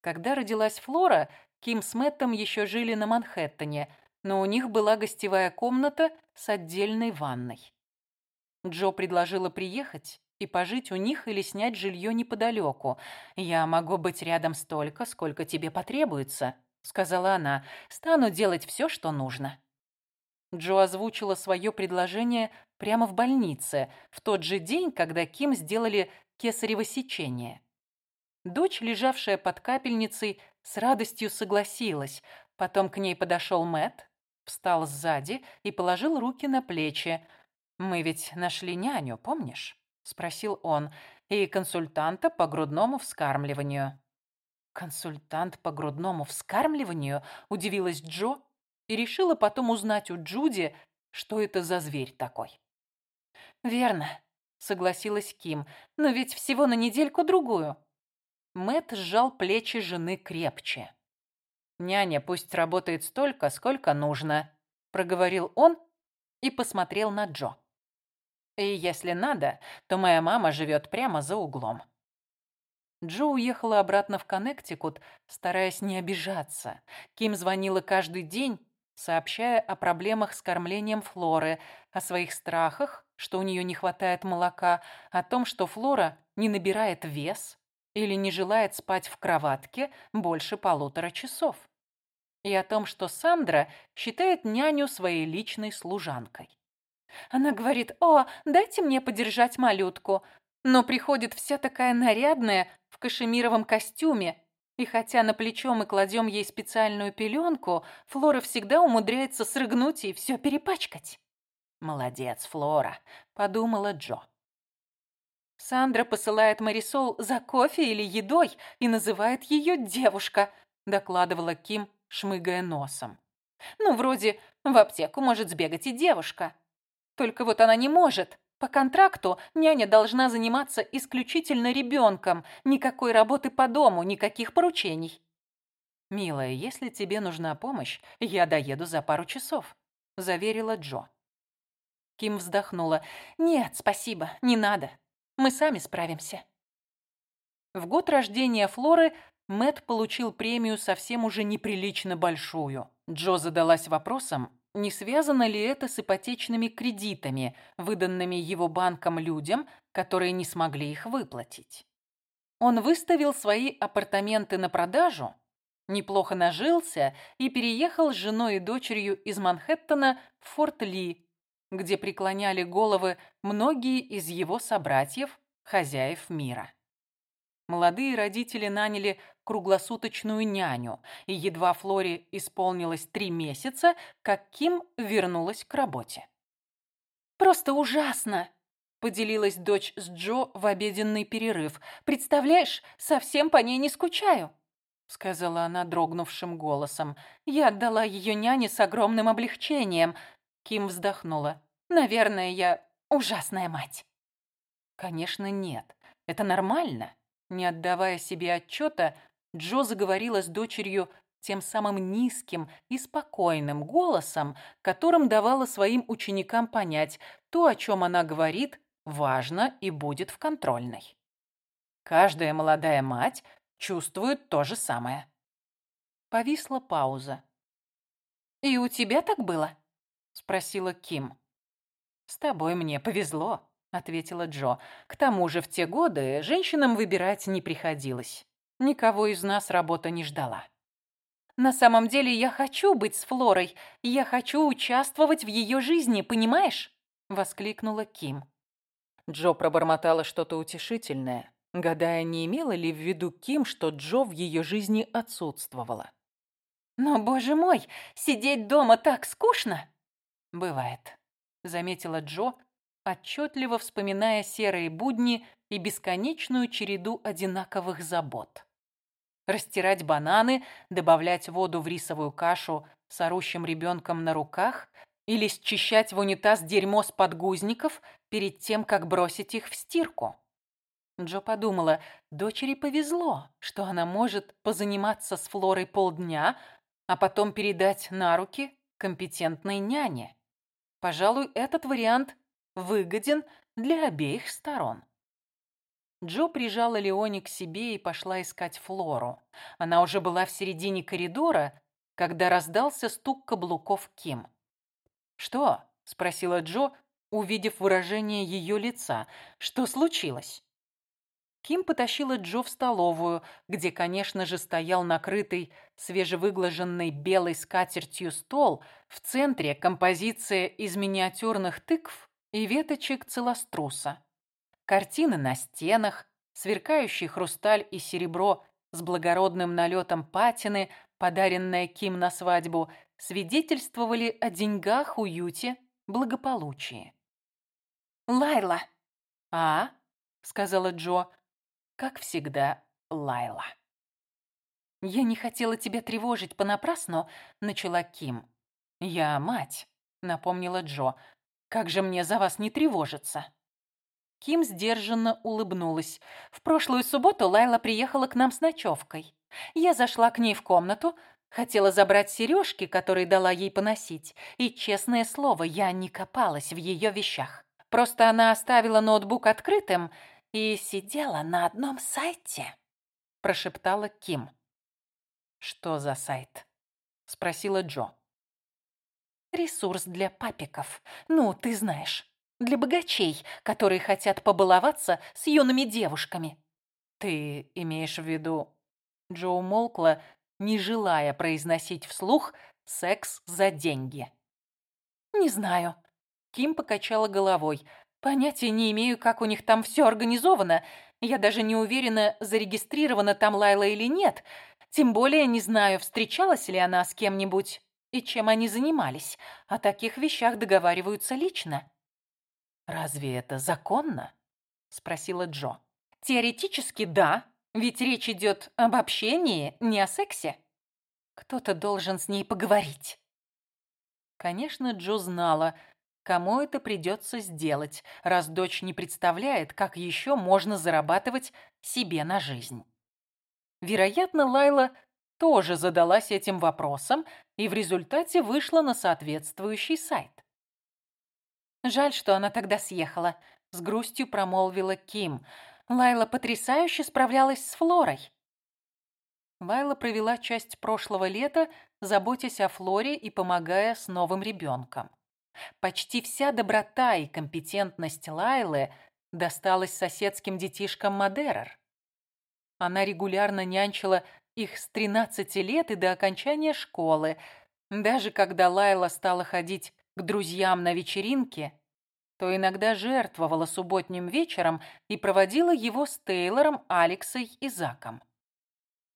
Speaker 1: Когда родилась Флора, Ким с Мэттом еще жили на Манхэттене, но у них была гостевая комната с отдельной ванной. Джо предложила приехать и пожить у них или снять жилье неподалеку. «Я могу быть рядом столько, сколько тебе потребуется», — сказала она. «Стану делать все, что нужно». Джо озвучила свое предложение прямо в больнице, в тот же день, когда Ким сделали кесарево сечение. Дочь, лежавшая под капельницей, с радостью согласилась. Потом к ней подошел Мэт, встал сзади и положил руки на плечи. «Мы ведь нашли няню, помнишь?» — спросил он, «и консультанта по грудному вскармливанию». «Консультант по грудному вскармливанию?» – удивилась Джо и решила потом узнать у Джуди, что это за зверь такой.
Speaker 2: «Верно», — согласилась Ким, — «но ведь всего на недельку-другую».
Speaker 1: Мэт сжал плечи жены крепче. «Няня пусть работает столько, сколько нужно», — проговорил он и посмотрел на Джо. «И если надо, то моя мама живет прямо за углом». Джо уехала обратно в Коннектикут, стараясь не обижаться. Ким звонила каждый день, сообщая о проблемах с кормлением Флоры, о своих страхах, что у нее не хватает молока, о том, что Флора не набирает вес или не желает спать в кроватке больше полутора часов. И о том, что Сандра считает няню своей личной служанкой.
Speaker 2: Она говорит, «О, дайте мне подержать малютку», но приходит вся такая нарядная, в кашемировом костюме, и хотя на плечо мы кладем ей специальную пеленку, Флора всегда умудряется срыгнуть и все перепачкать.
Speaker 1: «Молодец, Флора», — подумала Джо.
Speaker 2: Сандра посылает Марисол за кофе или едой и называет ее девушка, докладывала Ким, шмыгая носом. Ну, вроде в аптеку может сбегать и девушка. Только вот она не может. По контракту няня должна заниматься исключительно ребенком, никакой работы по дому, никаких поручений.
Speaker 1: «Милая, если тебе нужна помощь, я доеду за пару часов», — заверила Джо.
Speaker 2: Ким вздохнула. «Нет, спасибо, не надо. Мы сами справимся».
Speaker 1: В год рождения Флоры Мэт получил премию совсем уже неприлично большую. Джо задалась вопросом, не связано ли это с ипотечными кредитами, выданными его банком людям, которые не смогли их выплатить. Он выставил свои апартаменты на продажу, неплохо нажился и переехал с женой и дочерью из Манхэттена в Форт Ли, где преклоняли головы многие из его собратьев, хозяев мира. Молодые родители наняли круглосуточную няню, и едва Флоре исполнилось три месяца, как Ким вернулась к работе.
Speaker 2: «Просто ужасно!» — поделилась дочь с Джо в обеденный перерыв. «Представляешь, совсем по ней не скучаю!» — сказала она дрогнувшим голосом. «Я отдала ее няне с огромным облегчением». Ким вздохнула. «Наверное, я ужасная мать».
Speaker 1: «Конечно, нет. Это нормально. Не отдавая себе отчета, Джо заговорила с дочерью тем самым низким и спокойным голосом, которым давала своим ученикам понять, то, о чем она говорит, важно и будет в контрольной. Каждая молодая мать чувствует то же самое. Повисла пауза.
Speaker 2: «И у тебя так было?»
Speaker 1: — спросила Ким. «С тобой мне повезло», ответила Джо. «К тому же в те годы женщинам выбирать не приходилось. Никого из нас работа не ждала».
Speaker 2: «На самом деле я хочу быть с Флорой. Я хочу участвовать в ее жизни, понимаешь?» — воскликнула Ким.
Speaker 1: Джо пробормотала что-то утешительное, гадая, не имела ли в виду Ким, что Джо в ее жизни отсутствовала.
Speaker 2: «Но, боже мой, сидеть дома так скучно!»
Speaker 1: «Бывает», — заметила Джо, отчетливо вспоминая серые будни и бесконечную череду одинаковых забот. Растирать бананы, добавлять воду в рисовую кашу с орущим ребенком на руках или счищать в унитаз дерьмо с подгузников перед тем, как бросить их в стирку. Джо подумала, дочери повезло, что она может позаниматься с Флорой полдня, а потом передать на руки компетентной няне. Пожалуй, этот вариант выгоден для обеих сторон. Джо прижала Леони к себе и пошла искать Флору. Она уже была в середине коридора, когда раздался стук каблуков Ким. «Что?» — спросила Джо, увидев выражение ее лица. «Что случилось?» Ким потащила Джо в столовую, где, конечно же, стоял накрытый свежевыглаженной белой скатертью стол, в центре композиция из миниатюрных тыкв и веточек целоструса. Картины на стенах, сверкающий хрусталь и серебро с благородным налетом патины, подаренная Ким на свадьбу, свидетельствовали о деньгах, уюте, благополучии.
Speaker 2: «Лайла!»
Speaker 1: «А?» — сказала Джо. «Как всегда, Лайла». «Я не хотела тебя тревожить понапрасну», — начала Ким. «Я мать», — напомнила Джо. «Как же мне за вас не тревожиться?» Ким сдержанно улыбнулась. В прошлую субботу Лайла приехала к нам с ночевкой. Я зашла к ней в комнату, хотела забрать сережки, которые дала ей поносить, и, честное слово, я не копалась в ее вещах. Просто она оставила ноутбук открытым и сидела на одном сайте, прошептала Ким. «Что за сайт?» — спросила Джо. «Ресурс для папиков. Ну, ты знаешь, для богачей, которые хотят побаловаться с юными девушками». «Ты имеешь в виду...» Джо умолкла, не желая произносить вслух «секс за деньги». «Не знаю». Ким покачала головой. «Понятия не имею, как у них там все организовано. Я даже не уверена, зарегистрирована там Лайла или нет. Тем более не знаю, встречалась ли она с кем-нибудь и чем они занимались. О таких вещах договариваются лично». «Разве это законно?» — спросила Джо. «Теоретически да, ведь речь идет об общении, не о сексе. Кто-то должен с ней поговорить». Конечно, Джо знала, кому это придется сделать, раз дочь не представляет, как еще можно зарабатывать себе на жизнь. Вероятно, Лайла тоже задалась этим вопросом и в результате вышла на соответствующий сайт. «Жаль, что она тогда съехала», — с грустью промолвила Ким. «Лайла потрясающе справлялась с Флорой». Лайла провела часть прошлого лета, заботясь о Флоре и помогая с новым ребенком. Почти вся доброта и компетентность Лайлы досталась соседским детишкам Мадерер. Она регулярно нянчила их с 13 лет и до окончания школы. Даже когда Лайла стала ходить к друзьям на вечеринке, то иногда жертвовала субботним вечером и проводила его с Тейлором, Алексой и Заком.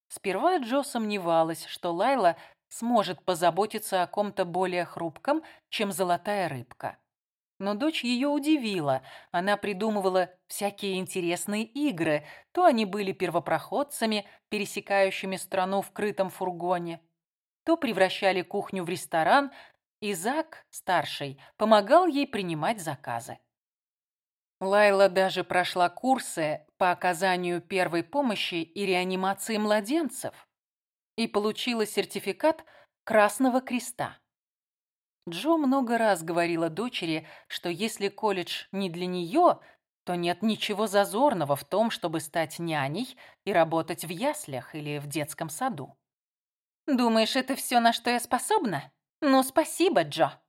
Speaker 1: Сперва Джо сомневалась, что Лайла сможет позаботиться о ком-то более хрупком, чем золотая рыбка. Но дочь ее удивила. Она придумывала всякие интересные игры. То они были первопроходцами, пересекающими страну в крытом фургоне, то превращали кухню в ресторан, и Зак, старший, помогал ей принимать заказы. Лайла даже прошла курсы по оказанию первой помощи и реанимации младенцев и получила сертификат Красного Креста. Джо много раз говорила дочери, что если колледж не для нее, то нет ничего зазорного в том, чтобы стать няней и работать в яслях или в детском саду. «Думаешь, это все, на что я способна? Ну, спасибо, Джо!»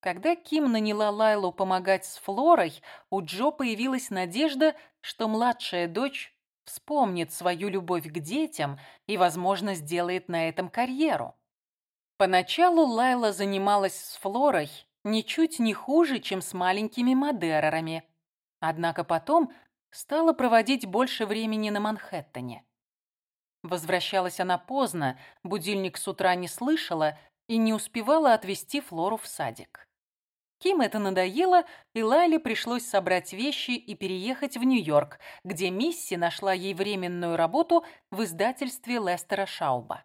Speaker 1: Когда Ким наняла Лайлу помогать с Флорой, у Джо появилась надежда, что младшая дочь вспомнит свою любовь к детям и, возможно, сделает на этом карьеру. Поначалу Лайла занималась с Флорой ничуть не хуже, чем с маленькими Мадерерами. Однако потом стала проводить больше времени на Манхэттене. Возвращалась она поздно, будильник с утра не слышала и не успевала отвезти Флору в садик. Ким это надоело, и Лайле пришлось собрать вещи и переехать в Нью-Йорк, где Мисси нашла ей временную работу в издательстве Лестера Шауба.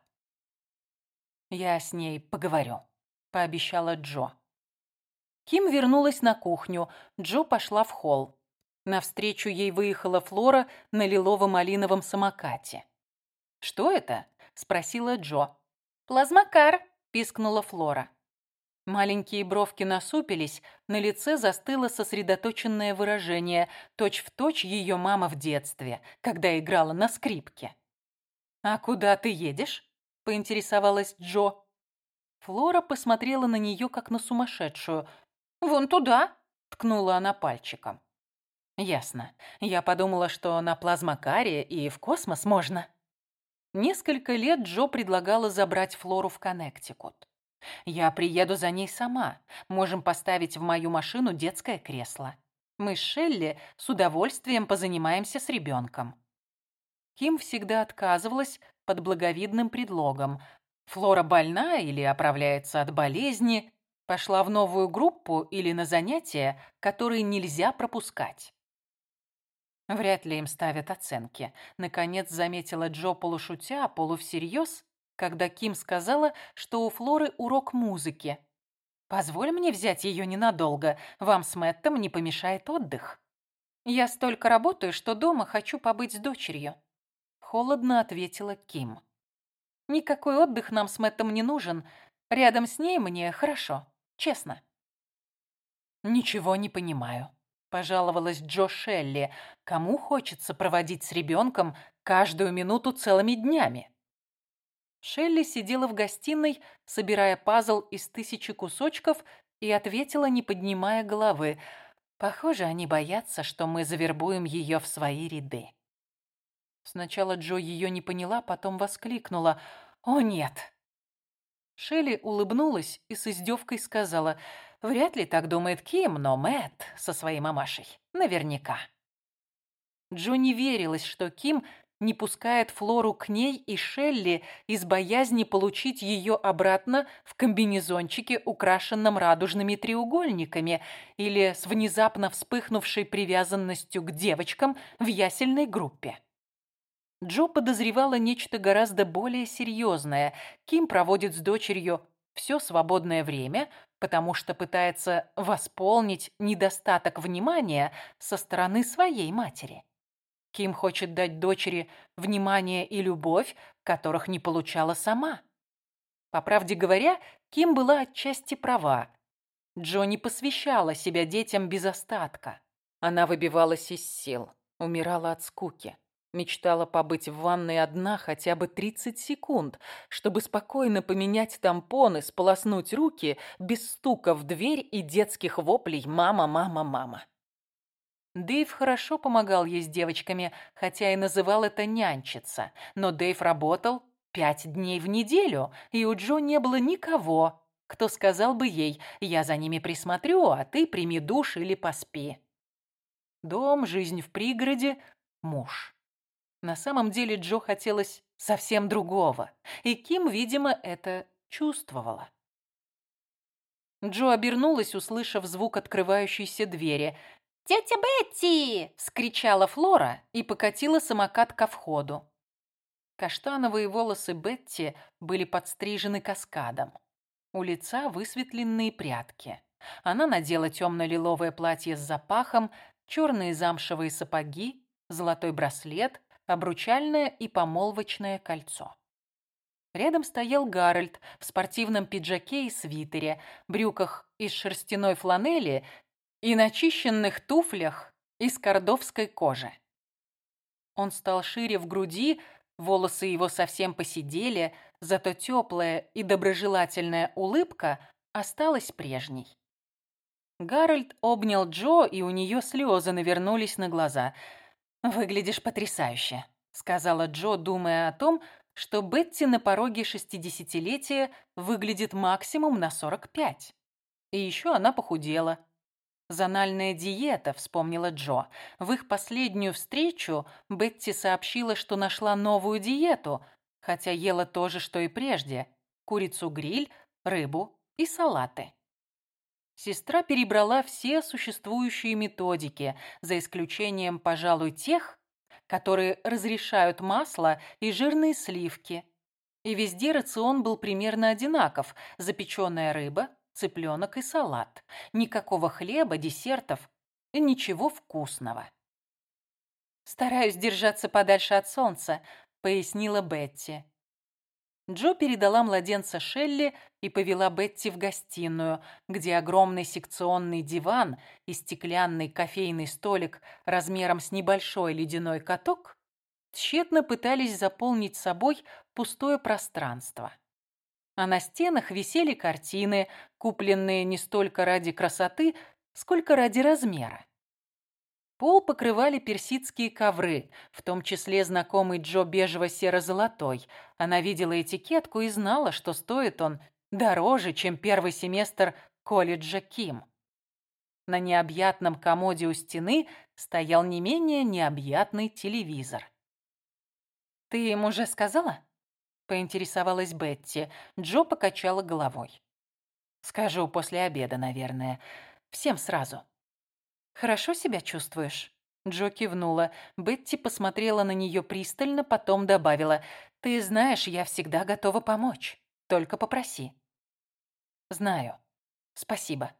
Speaker 1: «Я с ней поговорю», — пообещала Джо. Ким вернулась на кухню, Джо пошла в холл. Навстречу ей выехала Флора на лилово-малиновом самокате. «Что это?» — спросила Джо. «Плазмакар», — пискнула Флора. Маленькие бровки насупились, на лице застыло сосредоточенное выражение, точь-в-точь ее мама в детстве, когда играла на скрипке. «А куда ты едешь?» — поинтересовалась Джо. Флора посмотрела на нее, как на сумасшедшую. «Вон туда!» — ткнула она пальчиком. «Ясно. Я подумала, что на плазмакаре и в космос можно». Несколько лет Джо предлагала забрать Флору в Коннектикут. «Я приеду за ней сама. Можем поставить в мою машину детское кресло. Мы с Шелли с удовольствием позанимаемся с ребенком». Ким всегда отказывалась под благовидным предлогом. Флора больна или оправляется от болезни, пошла в новую группу или на занятия, которые нельзя пропускать. Вряд ли им ставят оценки. Наконец заметила Джо полушутя, полувсерьез, когда Ким сказала, что у Флоры урок музыки. «Позволь мне взять ее ненадолго. Вам с Мэттом не помешает отдых». «Я столько работаю, что дома хочу побыть с дочерью», — холодно ответила Ким. «Никакой отдых нам с Мэттом не нужен. Рядом с ней мне хорошо, честно». «Ничего не понимаю», — пожаловалась Джо Шелли. «Кому хочется проводить с ребенком каждую минуту целыми днями?» Шелли сидела в гостиной, собирая пазл из тысячи кусочков, и ответила, не поднимая головы. «Похоже, они боятся, что мы завербуем ее в свои ряды». Сначала Джо ее не поняла, потом воскликнула. «О, нет!» Шелли улыбнулась и с издевкой сказала, «Вряд ли так думает Ким, но Мэтт со своей мамашей. Наверняка». Джо не верилась, что Ким не пускает Флору к ней и Шелли из боязни получить ее обратно в комбинезончике, украшенном радужными треугольниками, или с внезапно вспыхнувшей привязанностью к девочкам в ясельной группе. Джо подозревала нечто гораздо более серьезное. Ким проводит с дочерью все свободное время, потому что пытается восполнить недостаток внимания со стороны своей матери. Ким хочет дать дочери внимание и любовь, которых не получала сама. По правде говоря, Ким была отчасти права. Джо не посвящала себя детям без остатка. Она выбивалась из сил, умирала от скуки. Мечтала побыть в ванной одна хотя бы 30 секунд, чтобы спокойно поменять тампоны, сполоснуть руки без стука в дверь и детских воплей «мама, мама, мама». Дэйв хорошо помогал ей с девочками, хотя и называл это нянчиться. Но Дэйв работал пять дней в неделю, и у Джо не было никого, кто сказал бы ей «я за ними присмотрю, а ты прими душ или поспи». Дом, жизнь в пригороде, муж. На самом деле Джо хотелось совсем другого, и Ким, видимо, это чувствовала. Джо обернулась, услышав звук открывающейся двери. «Тетя Бетти!» – вскричала Флора и покатила самокат ко входу. Каштановые волосы Бетти были подстрижены каскадом. У лица высветленные прядки. Она надела темно-лиловое платье с запахом, черные замшевые сапоги, золотой браслет, обручальное и помолвочное кольцо. Рядом стоял Гарольд в спортивном пиджаке и свитере, брюках из шерстяной фланели и начищенных туфлях из кордовской кожи. Он стал шире в груди, волосы его совсем посидели, зато теплая и доброжелательная улыбка осталась прежней. Гарольд обнял Джо, и у нее слезы навернулись на глаза. «Выглядишь потрясающе», — сказала Джо, думая о том, что Бетти на пороге шестидесятилетия выглядит максимум на сорок пять. И еще она похудела. «Зональная диета», — вспомнила Джо. В их последнюю встречу Бетти сообщила, что нашла новую диету, хотя ела то же, что и прежде. Курицу-гриль, рыбу и салаты. Сестра перебрала все существующие методики, за исключением, пожалуй, тех, которые разрешают масло и жирные сливки. И везде рацион был примерно одинаков – запеченная рыба, цыпленок и салат. Никакого хлеба, десертов и ничего вкусного. «Стараюсь держаться подальше от солнца», — пояснила Бетти. Джо передала младенца Шелли и повела Бетти в гостиную, где огромный секционный диван и стеклянный кофейный столик размером с небольшой ледяной каток тщетно пытались заполнить собой пустое пространство а на стенах висели картины, купленные не столько ради красоты, сколько ради размера. Пол покрывали персидские ковры, в том числе знакомый Джо бежево-серо-золотой. Она видела этикетку и знала, что стоит он дороже, чем первый семестр колледжа Ким. На необъятном комоде у стены стоял не менее необъятный телевизор. «Ты им уже сказала?» поинтересовалась Бетти. Джо покачала головой. «Скажу после обеда, наверное. Всем сразу». «Хорошо себя чувствуешь?» Джо кивнула. Бетти посмотрела на нее пристально, потом добавила. «Ты знаешь, я всегда готова помочь. Только попроси». «Знаю. Спасибо».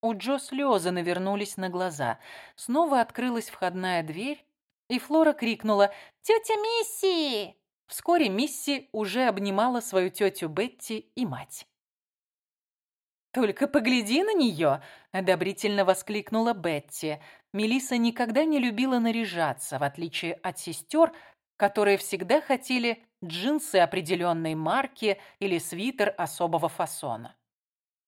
Speaker 1: У Джо слезы навернулись на глаза. Снова открылась входная дверь, и Флора крикнула «Тетя Мисси!». Вскоре Мисси уже обнимала свою тетю Бетти и мать. «Только погляди на нее!» – одобрительно воскликнула Бетти. Мелисса никогда не любила наряжаться, в отличие от сестер, которые всегда хотели джинсы определенной марки или свитер особого фасона.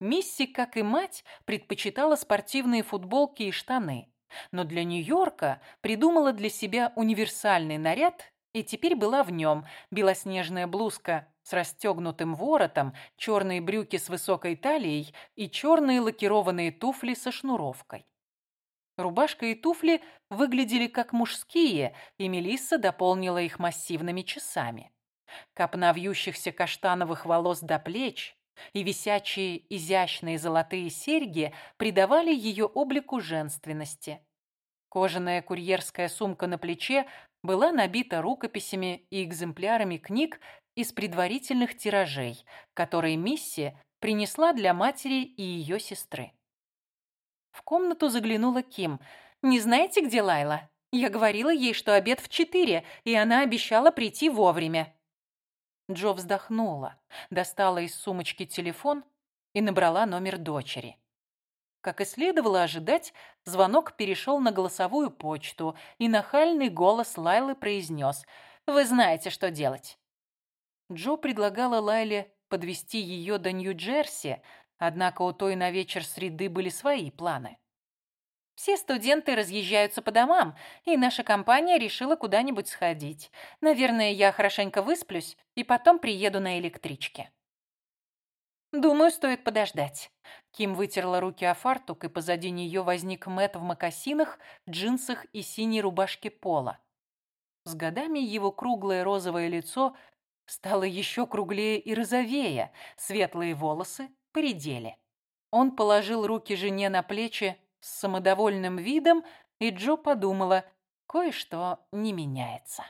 Speaker 1: Мисси, как и мать, предпочитала спортивные футболки и штаны, но для Нью-Йорка придумала для себя универсальный наряд и теперь была в нем белоснежная блузка с расстегнутым воротом, черные брюки с высокой талией и черные лакированные туфли со шнуровкой. Рубашка и туфли выглядели как мужские, и Мелисса дополнила их массивными часами. Копна вьющихся каштановых волос до плеч и висячие изящные золотые серьги придавали ее облику женственности. Кожаная курьерская сумка на плече была набита рукописями и экземплярами книг из предварительных тиражей, которые Мисси принесла для матери и ее сестры. В комнату заглянула Ким. «Не знаете, где Лайла? Я говорила ей, что обед в четыре, и она обещала прийти вовремя». Джо вздохнула, достала из сумочки телефон и набрала номер дочери. Как и следовало ожидать, звонок перешел на голосовую почту, и нахальный голос Лайлы произнес «Вы знаете, что делать». Джо предлагала Лайле подвести ее до Нью-Джерси, Однако у той на вечер среды были свои планы. Все студенты разъезжаются по домам, и наша компания решила куда-нибудь сходить. Наверное, я хорошенько высплюсь и потом приеду на электричке. Думаю, стоит подождать. Ким вытерла руки о фартук, и позади нее возник Мэт в мокасинах, джинсах и синей рубашке пола. С годами его круглое розовое лицо стало еще круглее и розовее, светлые волосы поредели. Он положил руки жене на плечи с самодовольным видом, и Джо подумала, кое-что не меняется.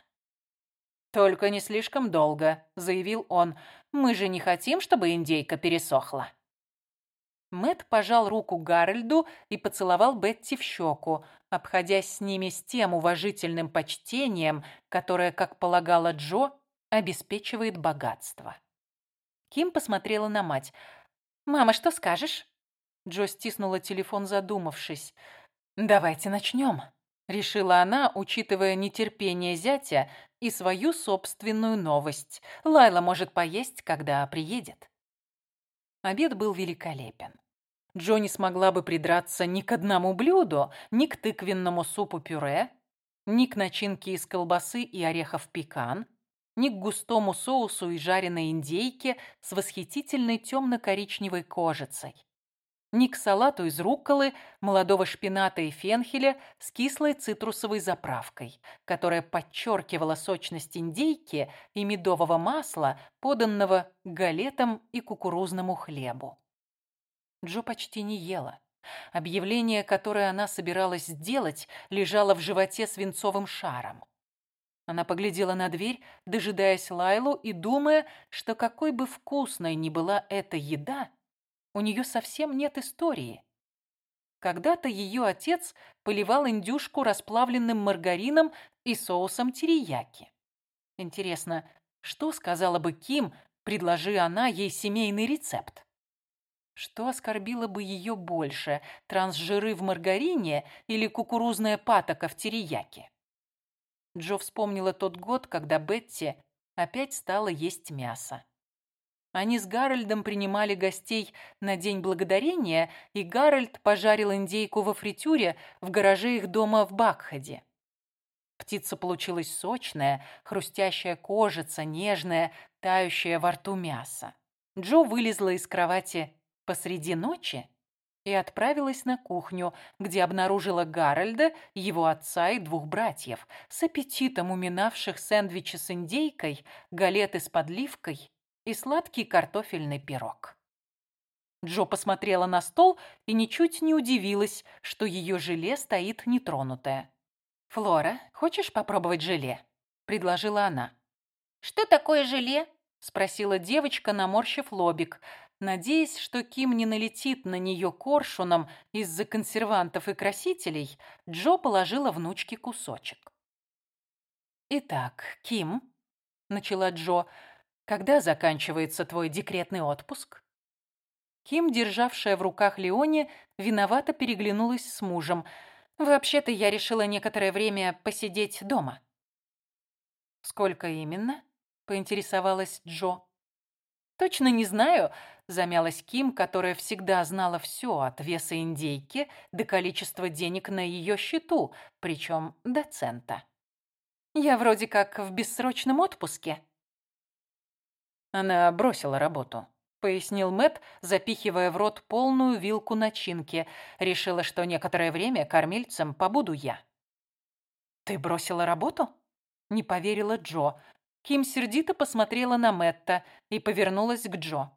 Speaker 1: «Только не слишком долго», — заявил он. «Мы же не хотим, чтобы индейка пересохла». Мэт пожал руку Гарольду и поцеловал Бетти в щеку, обходясь с ними с тем уважительным почтением, которое, как полагала Джо, обеспечивает богатство. Ким посмотрела на мать. «Мама, что скажешь?» Джо стиснула телефон, задумавшись. «Давайте начнем», — решила она, учитывая нетерпение зятя и свою собственную новость. Лайла может поесть, когда приедет. Обед был великолепен. Джо не смогла бы придраться ни к одному блюду, ни к тыквенному супу-пюре, ни к начинке из колбасы и орехов пекан, ни к густому соусу и жареной индейке с восхитительной темно-коричневой кожицей, ни к салату из рукколы, молодого шпината и фенхеля с кислой цитрусовой заправкой, которая подчеркивала сочность индейки и медового масла, поданного галетам и кукурузному хлебу. Джо почти не ела. Объявление, которое она собиралась сделать, лежало в животе свинцовым шаром. Она поглядела на дверь, дожидаясь Лайлу и думая, что какой бы вкусной ни была эта еда, у нее совсем нет истории. Когда-то ее отец поливал индюшку расплавленным маргарином и соусом терияки. Интересно, что сказала бы Ким, предложи она ей семейный рецепт? Что оскорбило бы ее больше, трансжиры в маргарине или кукурузная патока в терияке? Джо вспомнила тот год, когда Бетти опять стала есть мясо. Они с Гарольдом принимали гостей на День Благодарения, и Гарольд пожарил индейку во фритюре в гараже их дома в Бакхаде. Птица получилась сочная, хрустящая кожица, нежная, тающая во рту мясо. Джо вылезла из кровати посреди ночи и отправилась на кухню, где обнаружила Гарольда, его отца и двух братьев, с аппетитом уминавших сэндвичи с индейкой, галеты с подливкой и сладкий картофельный пирог. Джо посмотрела на стол и ничуть не удивилась, что ее желе стоит нетронутое. «Флора, хочешь попробовать желе?» – предложила она.
Speaker 2: «Что такое желе?»
Speaker 1: – спросила девочка, наморщив лобик, надеясь, что Ким не налетит на нее коршуном из-за консервантов и красителей, Джо положила внучке кусочек. «Итак, Ким», — начала Джо, — «когда заканчивается твой декретный отпуск?» Ким, державшая в руках Леоне, виновато переглянулась с мужем. «Вообще-то я решила некоторое время посидеть дома». «Сколько именно?» — поинтересовалась Джо. «Точно не знаю», — замялась Ким, которая всегда знала все от веса индейки до количества денег на ее счету, причем до цента. «Я вроде как в бессрочном отпуске». Она бросила работу. — пояснил Мэт, запихивая в рот полную вилку начинки. Решила, что некоторое время кормильцем побуду я. «Ты бросила работу?» — не поверила Джо. Ким сердито посмотрела на Мэтта и повернулась к Джо.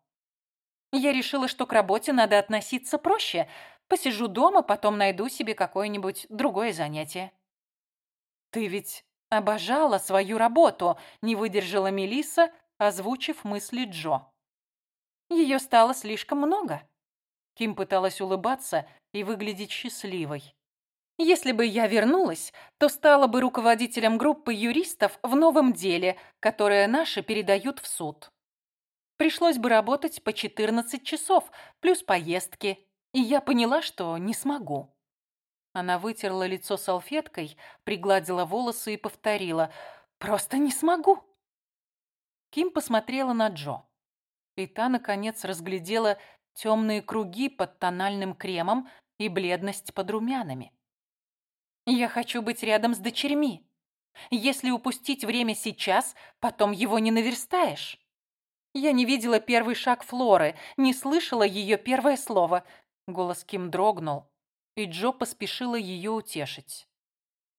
Speaker 1: «Я решила, что к работе надо относиться проще. Посижу дома, потом найду себе какое-нибудь другое занятие». «Ты ведь обожала свою работу», — не выдержала Мелисса, озвучив мысли Джо. Ее стало слишком много. Ким пыталась улыбаться и выглядеть счастливой. Если бы я вернулась, то стала бы руководителем группы юристов в новом деле, которое наши передают в суд. Пришлось бы работать по 14 часов, плюс поездки, и я поняла, что не смогу. Она вытерла лицо салфеткой, пригладила волосы и повторила «Просто не смогу». Ким посмотрела на Джо и та, наконец, разглядела темные круги под тональным кремом и бледность под румянами. «Я хочу быть рядом с дочерьми. Если упустить время сейчас, потом его не наверстаешь. Я не видела первый шаг Флоры, не слышала ее первое слово». Голос Ким дрогнул, и Джо поспешила ее утешить.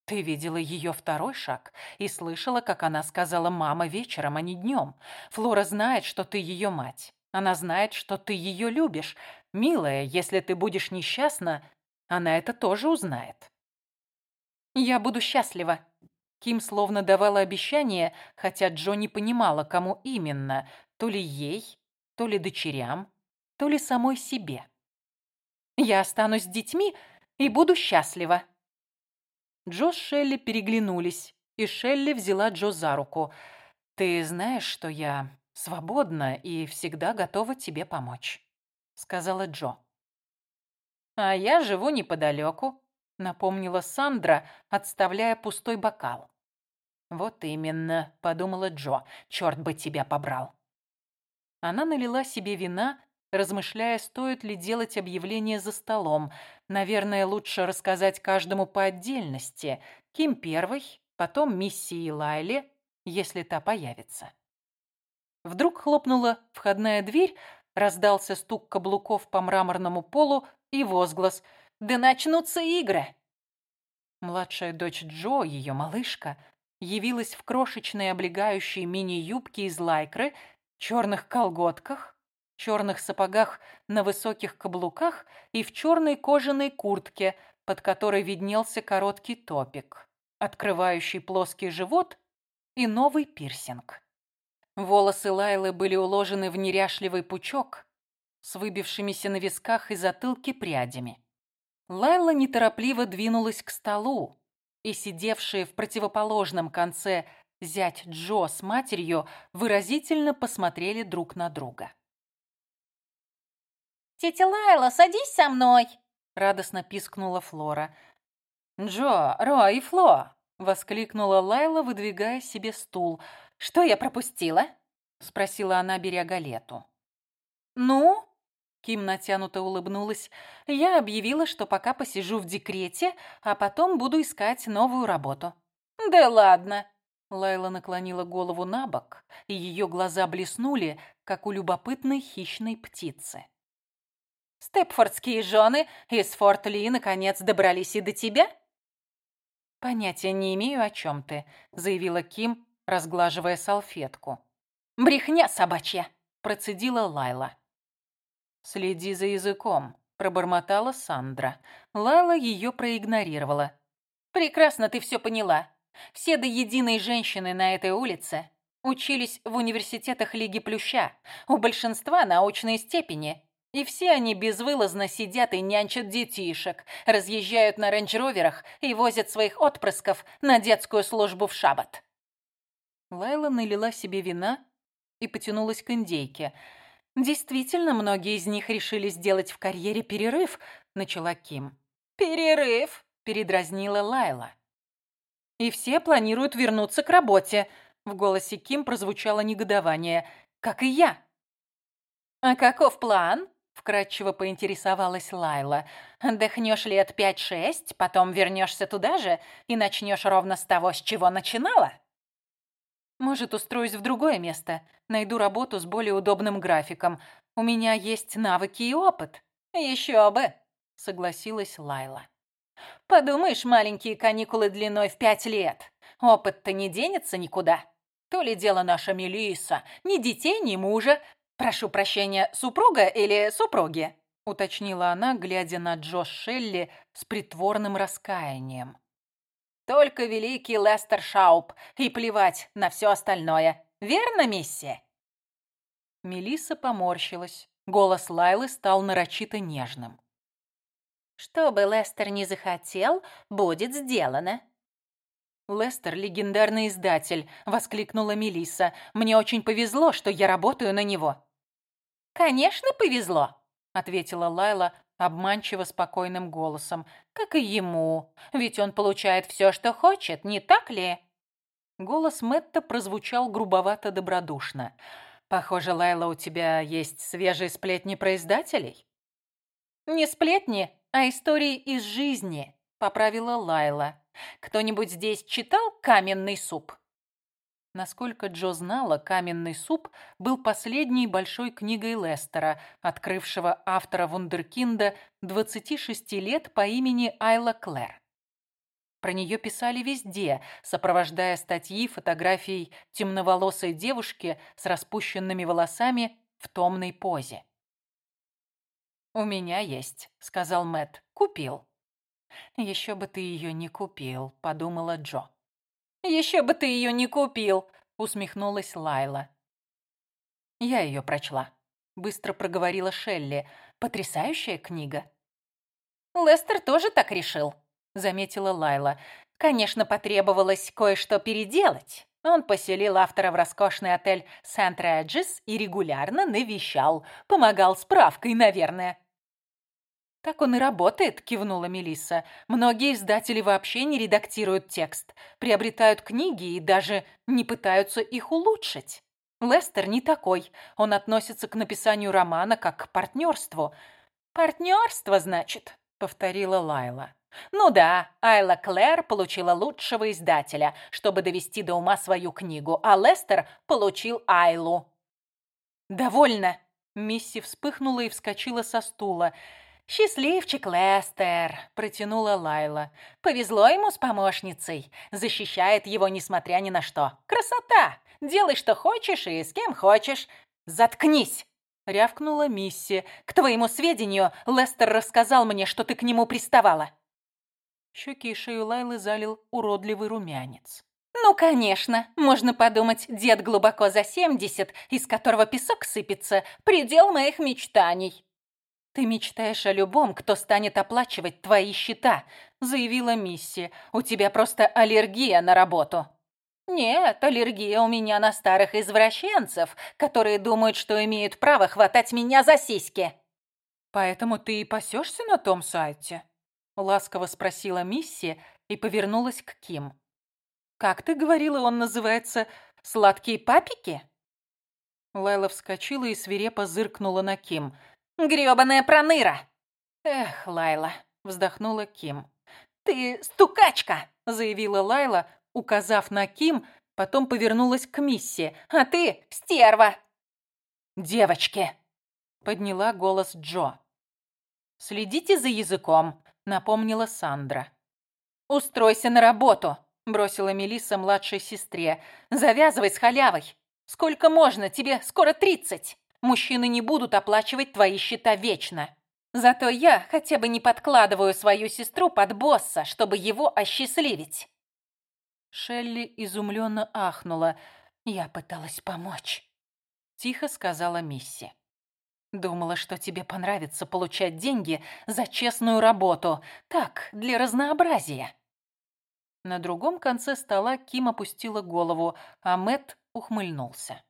Speaker 1: Ты видела ее второй шаг и слышала, как она сказала «мама» вечером, а не днем. Флора знает, что ты ее мать. Она знает, что ты ее любишь. Милая, если ты будешь несчастна, она это тоже узнает. Я буду счастлива. Ким словно давала обещание, хотя Джо не понимала, кому именно. То ли ей, то ли дочерям, то ли самой себе. Я останусь с детьми и буду счастлива. Джо с Шелли переглянулись, и Шелли взяла Джо за руку. «Ты знаешь, что я свободна и всегда готова тебе помочь», — сказала Джо. «А я живу неподалеку», — напомнила Сандра, отставляя пустой бокал. «Вот именно», — подумала Джо, — «черт бы тебя побрал». Она налила себе вина размышляя, стоит ли делать объявление за столом. Наверное, лучше рассказать каждому по отдельности. Ким первый, потом Мисси и Лайле, если та появится. Вдруг хлопнула входная дверь, раздался стук каблуков по мраморному полу и возглас «Да начнутся игры!». Младшая дочь Джо, ее малышка, явилась в крошечной облегающей мини-юбке из лайкры, черных колготках, черных сапогах на высоких каблуках и в черной кожаной куртке, под которой виднелся короткий топик, открывающий плоский живот и новый пирсинг. Волосы Лайлы были уложены в неряшливый пучок с выбившимися на висках и затылке прядями. Лайла неторопливо двинулась к столу, и сидевшие в противоположном конце зять Джо с матерью выразительно посмотрели друг на друга.
Speaker 2: «Тетя Лайла, садись со мной!» — радостно пискнула Флора.
Speaker 1: «Джо, Ро и Фло!» — воскликнула Лайла, выдвигая себе стул. «Что я пропустила?» — спросила она, беря галету. «Ну?» — Ким натянуто улыбнулась. «Я объявила, что пока посижу в декрете, а потом буду искать новую работу».
Speaker 2: «Да ладно!»
Speaker 1: Лайла наклонила голову на бок, и ее глаза блеснули, как у любопытной хищной птицы.
Speaker 2: Степфордские жены из Форт Ли наконец добрались и до тебя?»
Speaker 1: «Понятия не имею, о чем ты», — заявила Ким, разглаживая салфетку.
Speaker 2: «Брехня собачья», —
Speaker 1: процедила Лайла. «Следи за языком», — пробормотала Сандра. Лайла ее проигнорировала.
Speaker 2: Прекрасно ты все поняла. Все до единой женщины на этой улице учились в университетах Лиги Плюща. У большинства научные степени. И все они безвылазно сидят и нянчат детишек, разъезжают на рейндж-роверах и возят своих отпрысков на детскую службу в шаббат.
Speaker 1: Лайла налила себе вина и потянулась к индейке. «Действительно, многие из них решили сделать в карьере перерыв», — начала Ким.
Speaker 2: «Перерыв?» — передразнила Лайла.
Speaker 1: «И все планируют вернуться к работе», — в голосе Ким прозвучало негодование. «Как и я».
Speaker 2: «А каков план?» — вкратчиво поинтересовалась Лайла. «Отдохнешь лет пять-шесть, потом вернешься туда же и начнешь ровно с того, с чего начинала?»
Speaker 1: «Может, устроюсь в другое место, найду работу с более удобным графиком. У меня есть навыки и опыт».
Speaker 2: «Еще бы!» — согласилась Лайла. «Подумаешь, маленькие каникулы длиной в пять лет. Опыт-то не денется никуда. То ли дело наша Мелисса, ни детей, ни мужа, «Прошу прощения, супруга или супруги?» — уточнила она, глядя на Джош Шелли с притворным раскаянием. «Только великий Лестер Шауп, и плевать на все остальное. Верно, мисси?»
Speaker 1: Мелисса поморщилась. Голос Лайлы стал нарочито нежным.
Speaker 2: «Что бы Лестер не захотел, будет сделано»,
Speaker 1: «Лестер — легендарный издатель», — воскликнула Мелисса. «Мне очень повезло, что я работаю на него».
Speaker 2: «Конечно, повезло», —
Speaker 1: ответила Лайла обманчиво спокойным голосом.
Speaker 2: «Как и ему. Ведь он получает все, что хочет, не так ли?»
Speaker 1: Голос Мэтта прозвучал грубовато-добродушно. «Похоже, Лайла, у тебя есть свежие сплетни про издателей?»
Speaker 2: «Не сплетни, а истории из жизни», — поправила Лайла. Кто-нибудь здесь читал «Каменный суп»?»
Speaker 1: Насколько Джо знала, «Каменный суп» был последней большой книгой Лестера, открывшего автора вундеркинда 26 лет по имени Айла Клэр. Про нее писали везде, сопровождая статьи фотографией темноволосой девушки с распущенными волосами в томной позе. «У меня есть», — сказал Мэт. «Купил». «Еще бы ты ее не купил», — подумала Джо.
Speaker 2: «Еще бы ты ее не купил», — усмехнулась Лайла.
Speaker 1: «Я ее прочла», — быстро проговорила Шелли. «Потрясающая книга».
Speaker 2: «Лестер тоже так решил», — заметила Лайла. «Конечно, потребовалось кое-что переделать. Он поселил автора в роскошный отель Сент-Реджис и регулярно навещал. Помогал справкой, наверное.
Speaker 1: «Так он и работает», — кивнула Мелисса. «Многие издатели вообще не редактируют текст, приобретают книги и даже не пытаются их улучшить. Лестер не такой. Он относится к написанию романа как к партнерству».
Speaker 2: «Партнерство, значит», — повторила Лайла. «Ну да, Айла Клэр получила лучшего издателя, чтобы довести до ума свою книгу, а Лестер получил Айлу».
Speaker 1: «Довольно!» Мисси вспыхнула и вскочила со стула.
Speaker 2: «Счастливчик Лестер», — протянула Лайла. «Повезло ему с помощницей. Защищает его, несмотря ни на что. Красота! Делай, что хочешь и с кем хочешь. Заткнись!» — рявкнула Мисси. «К твоему сведению, Лестер рассказал мне, что ты к нему приставала».
Speaker 1: Щеки и шею Лайлы залил уродливый румянец.
Speaker 2: «Ну, конечно. Можно подумать, дед глубоко за семьдесят, из которого песок сыпется. Предел моих мечтаний».
Speaker 1: «Ты мечтаешь о любом, кто станет оплачивать твои счета», — заявила Мисси. «У тебя просто аллергия на работу».
Speaker 2: «Нет, аллергия у меня на старых извращенцев, которые думают, что имеют право хватать меня за сиськи».
Speaker 1: «Поэтому ты и пасешься на том сайте?» — ласково спросила Мисси и повернулась к Ким. «Как ты говорила, он называется «Сладкие папики»?» Лайла вскочила и свирепо зыркнула на Ким —
Speaker 2: Грёбаная проныра!»
Speaker 1: «Эх, Лайла!» — вздохнула Ким.
Speaker 2: «Ты стукачка!»
Speaker 1: — заявила Лайла, указав на Ким, потом повернулась к Мисси.
Speaker 2: «А ты стерва!»
Speaker 1: «Девочки!» — подняла голос Джо. «Следите за языком», — напомнила Сандра.
Speaker 2: «Устройся на работу», — бросила Мелисса младшей сестре. «Завязывай с халявой. Сколько можно? Тебе скоро тридцать». Мужчины не будут оплачивать твои счета вечно. Зато я хотя бы не подкладываю свою сестру под босса, чтобы его осчастливить.
Speaker 1: Шелли изумленно ахнула. «Я пыталась помочь», — тихо сказала Мисси. «Думала, что тебе понравится получать деньги за честную работу. Так, для разнообразия». На другом конце стола Ким опустила голову, а Мэт ухмыльнулся.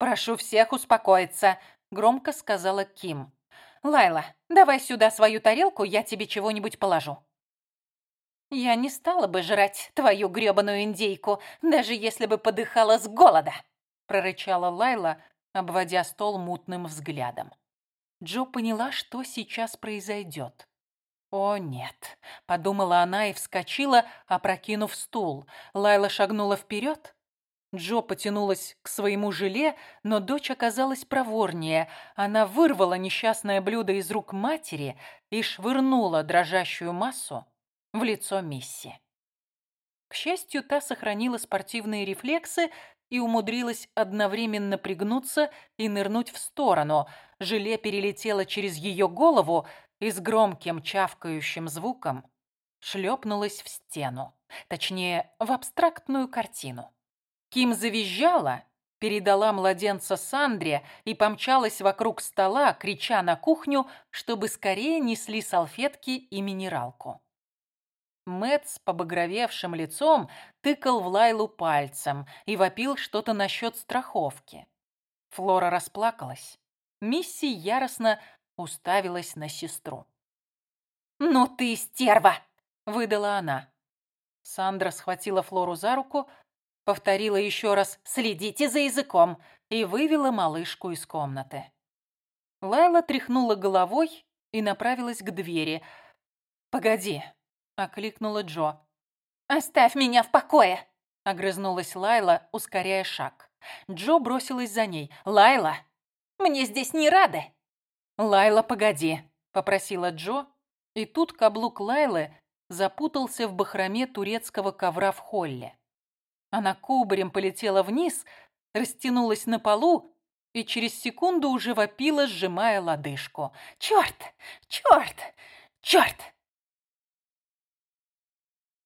Speaker 2: «Прошу всех успокоиться», — громко сказала Ким. «Лайла, давай сюда свою тарелку, я тебе чего-нибудь положу». «Я не стала бы жрать твою грёбаную индейку, даже если бы подыхала с голода», прорычала Лайла, обводя стол мутным взглядом.
Speaker 1: Джо поняла, что сейчас произойдет. «О, нет!» — подумала она и вскочила, опрокинув стул. Лайла шагнула вперед, Джо потянулась к своему желе, но дочь оказалась проворнее. Она вырвала несчастное блюдо из рук матери и швырнула дрожащую массу в лицо Мисси. К счастью, та сохранила спортивные рефлексы и умудрилась одновременно пригнуться и нырнуть в сторону. Желе перелетело через ее голову и с громким чавкающим звуком шлепнулась в стену, точнее, в абстрактную картину. Ким завизжала, передала младенца Сандре и помчалась вокруг стола, крича на кухню, чтобы скорее несли салфетки и минералку. Мэт с побагровевшим лицом тыкал в Лайлу пальцем и вопил что-то насчет страховки. Флора расплакалась. Мисси яростно уставилась на сестру.
Speaker 2: «Ну ты стерва!» — выдала она.
Speaker 1: Сандра схватила Флору за руку, Повторила еще раз «следите за языком» и вывела малышку из комнаты. Лайла тряхнула головой и направилась к двери. «Погоди», — окликнула Джо.
Speaker 2: «Оставь меня в покое!»
Speaker 1: — огрызнулась Лайла, ускоряя шаг. Джо бросилась за ней. «Лайла!»
Speaker 2: «Мне здесь не рады!»
Speaker 1: «Лайла, погоди!» — попросила Джо. И тут каблук Лайлы запутался в бахроме турецкого ковра в холле. Она кубарем полетела вниз, растянулась на полу и через секунду уже вопила, сжимая лодыжку. «Черт! Черт! Черт!»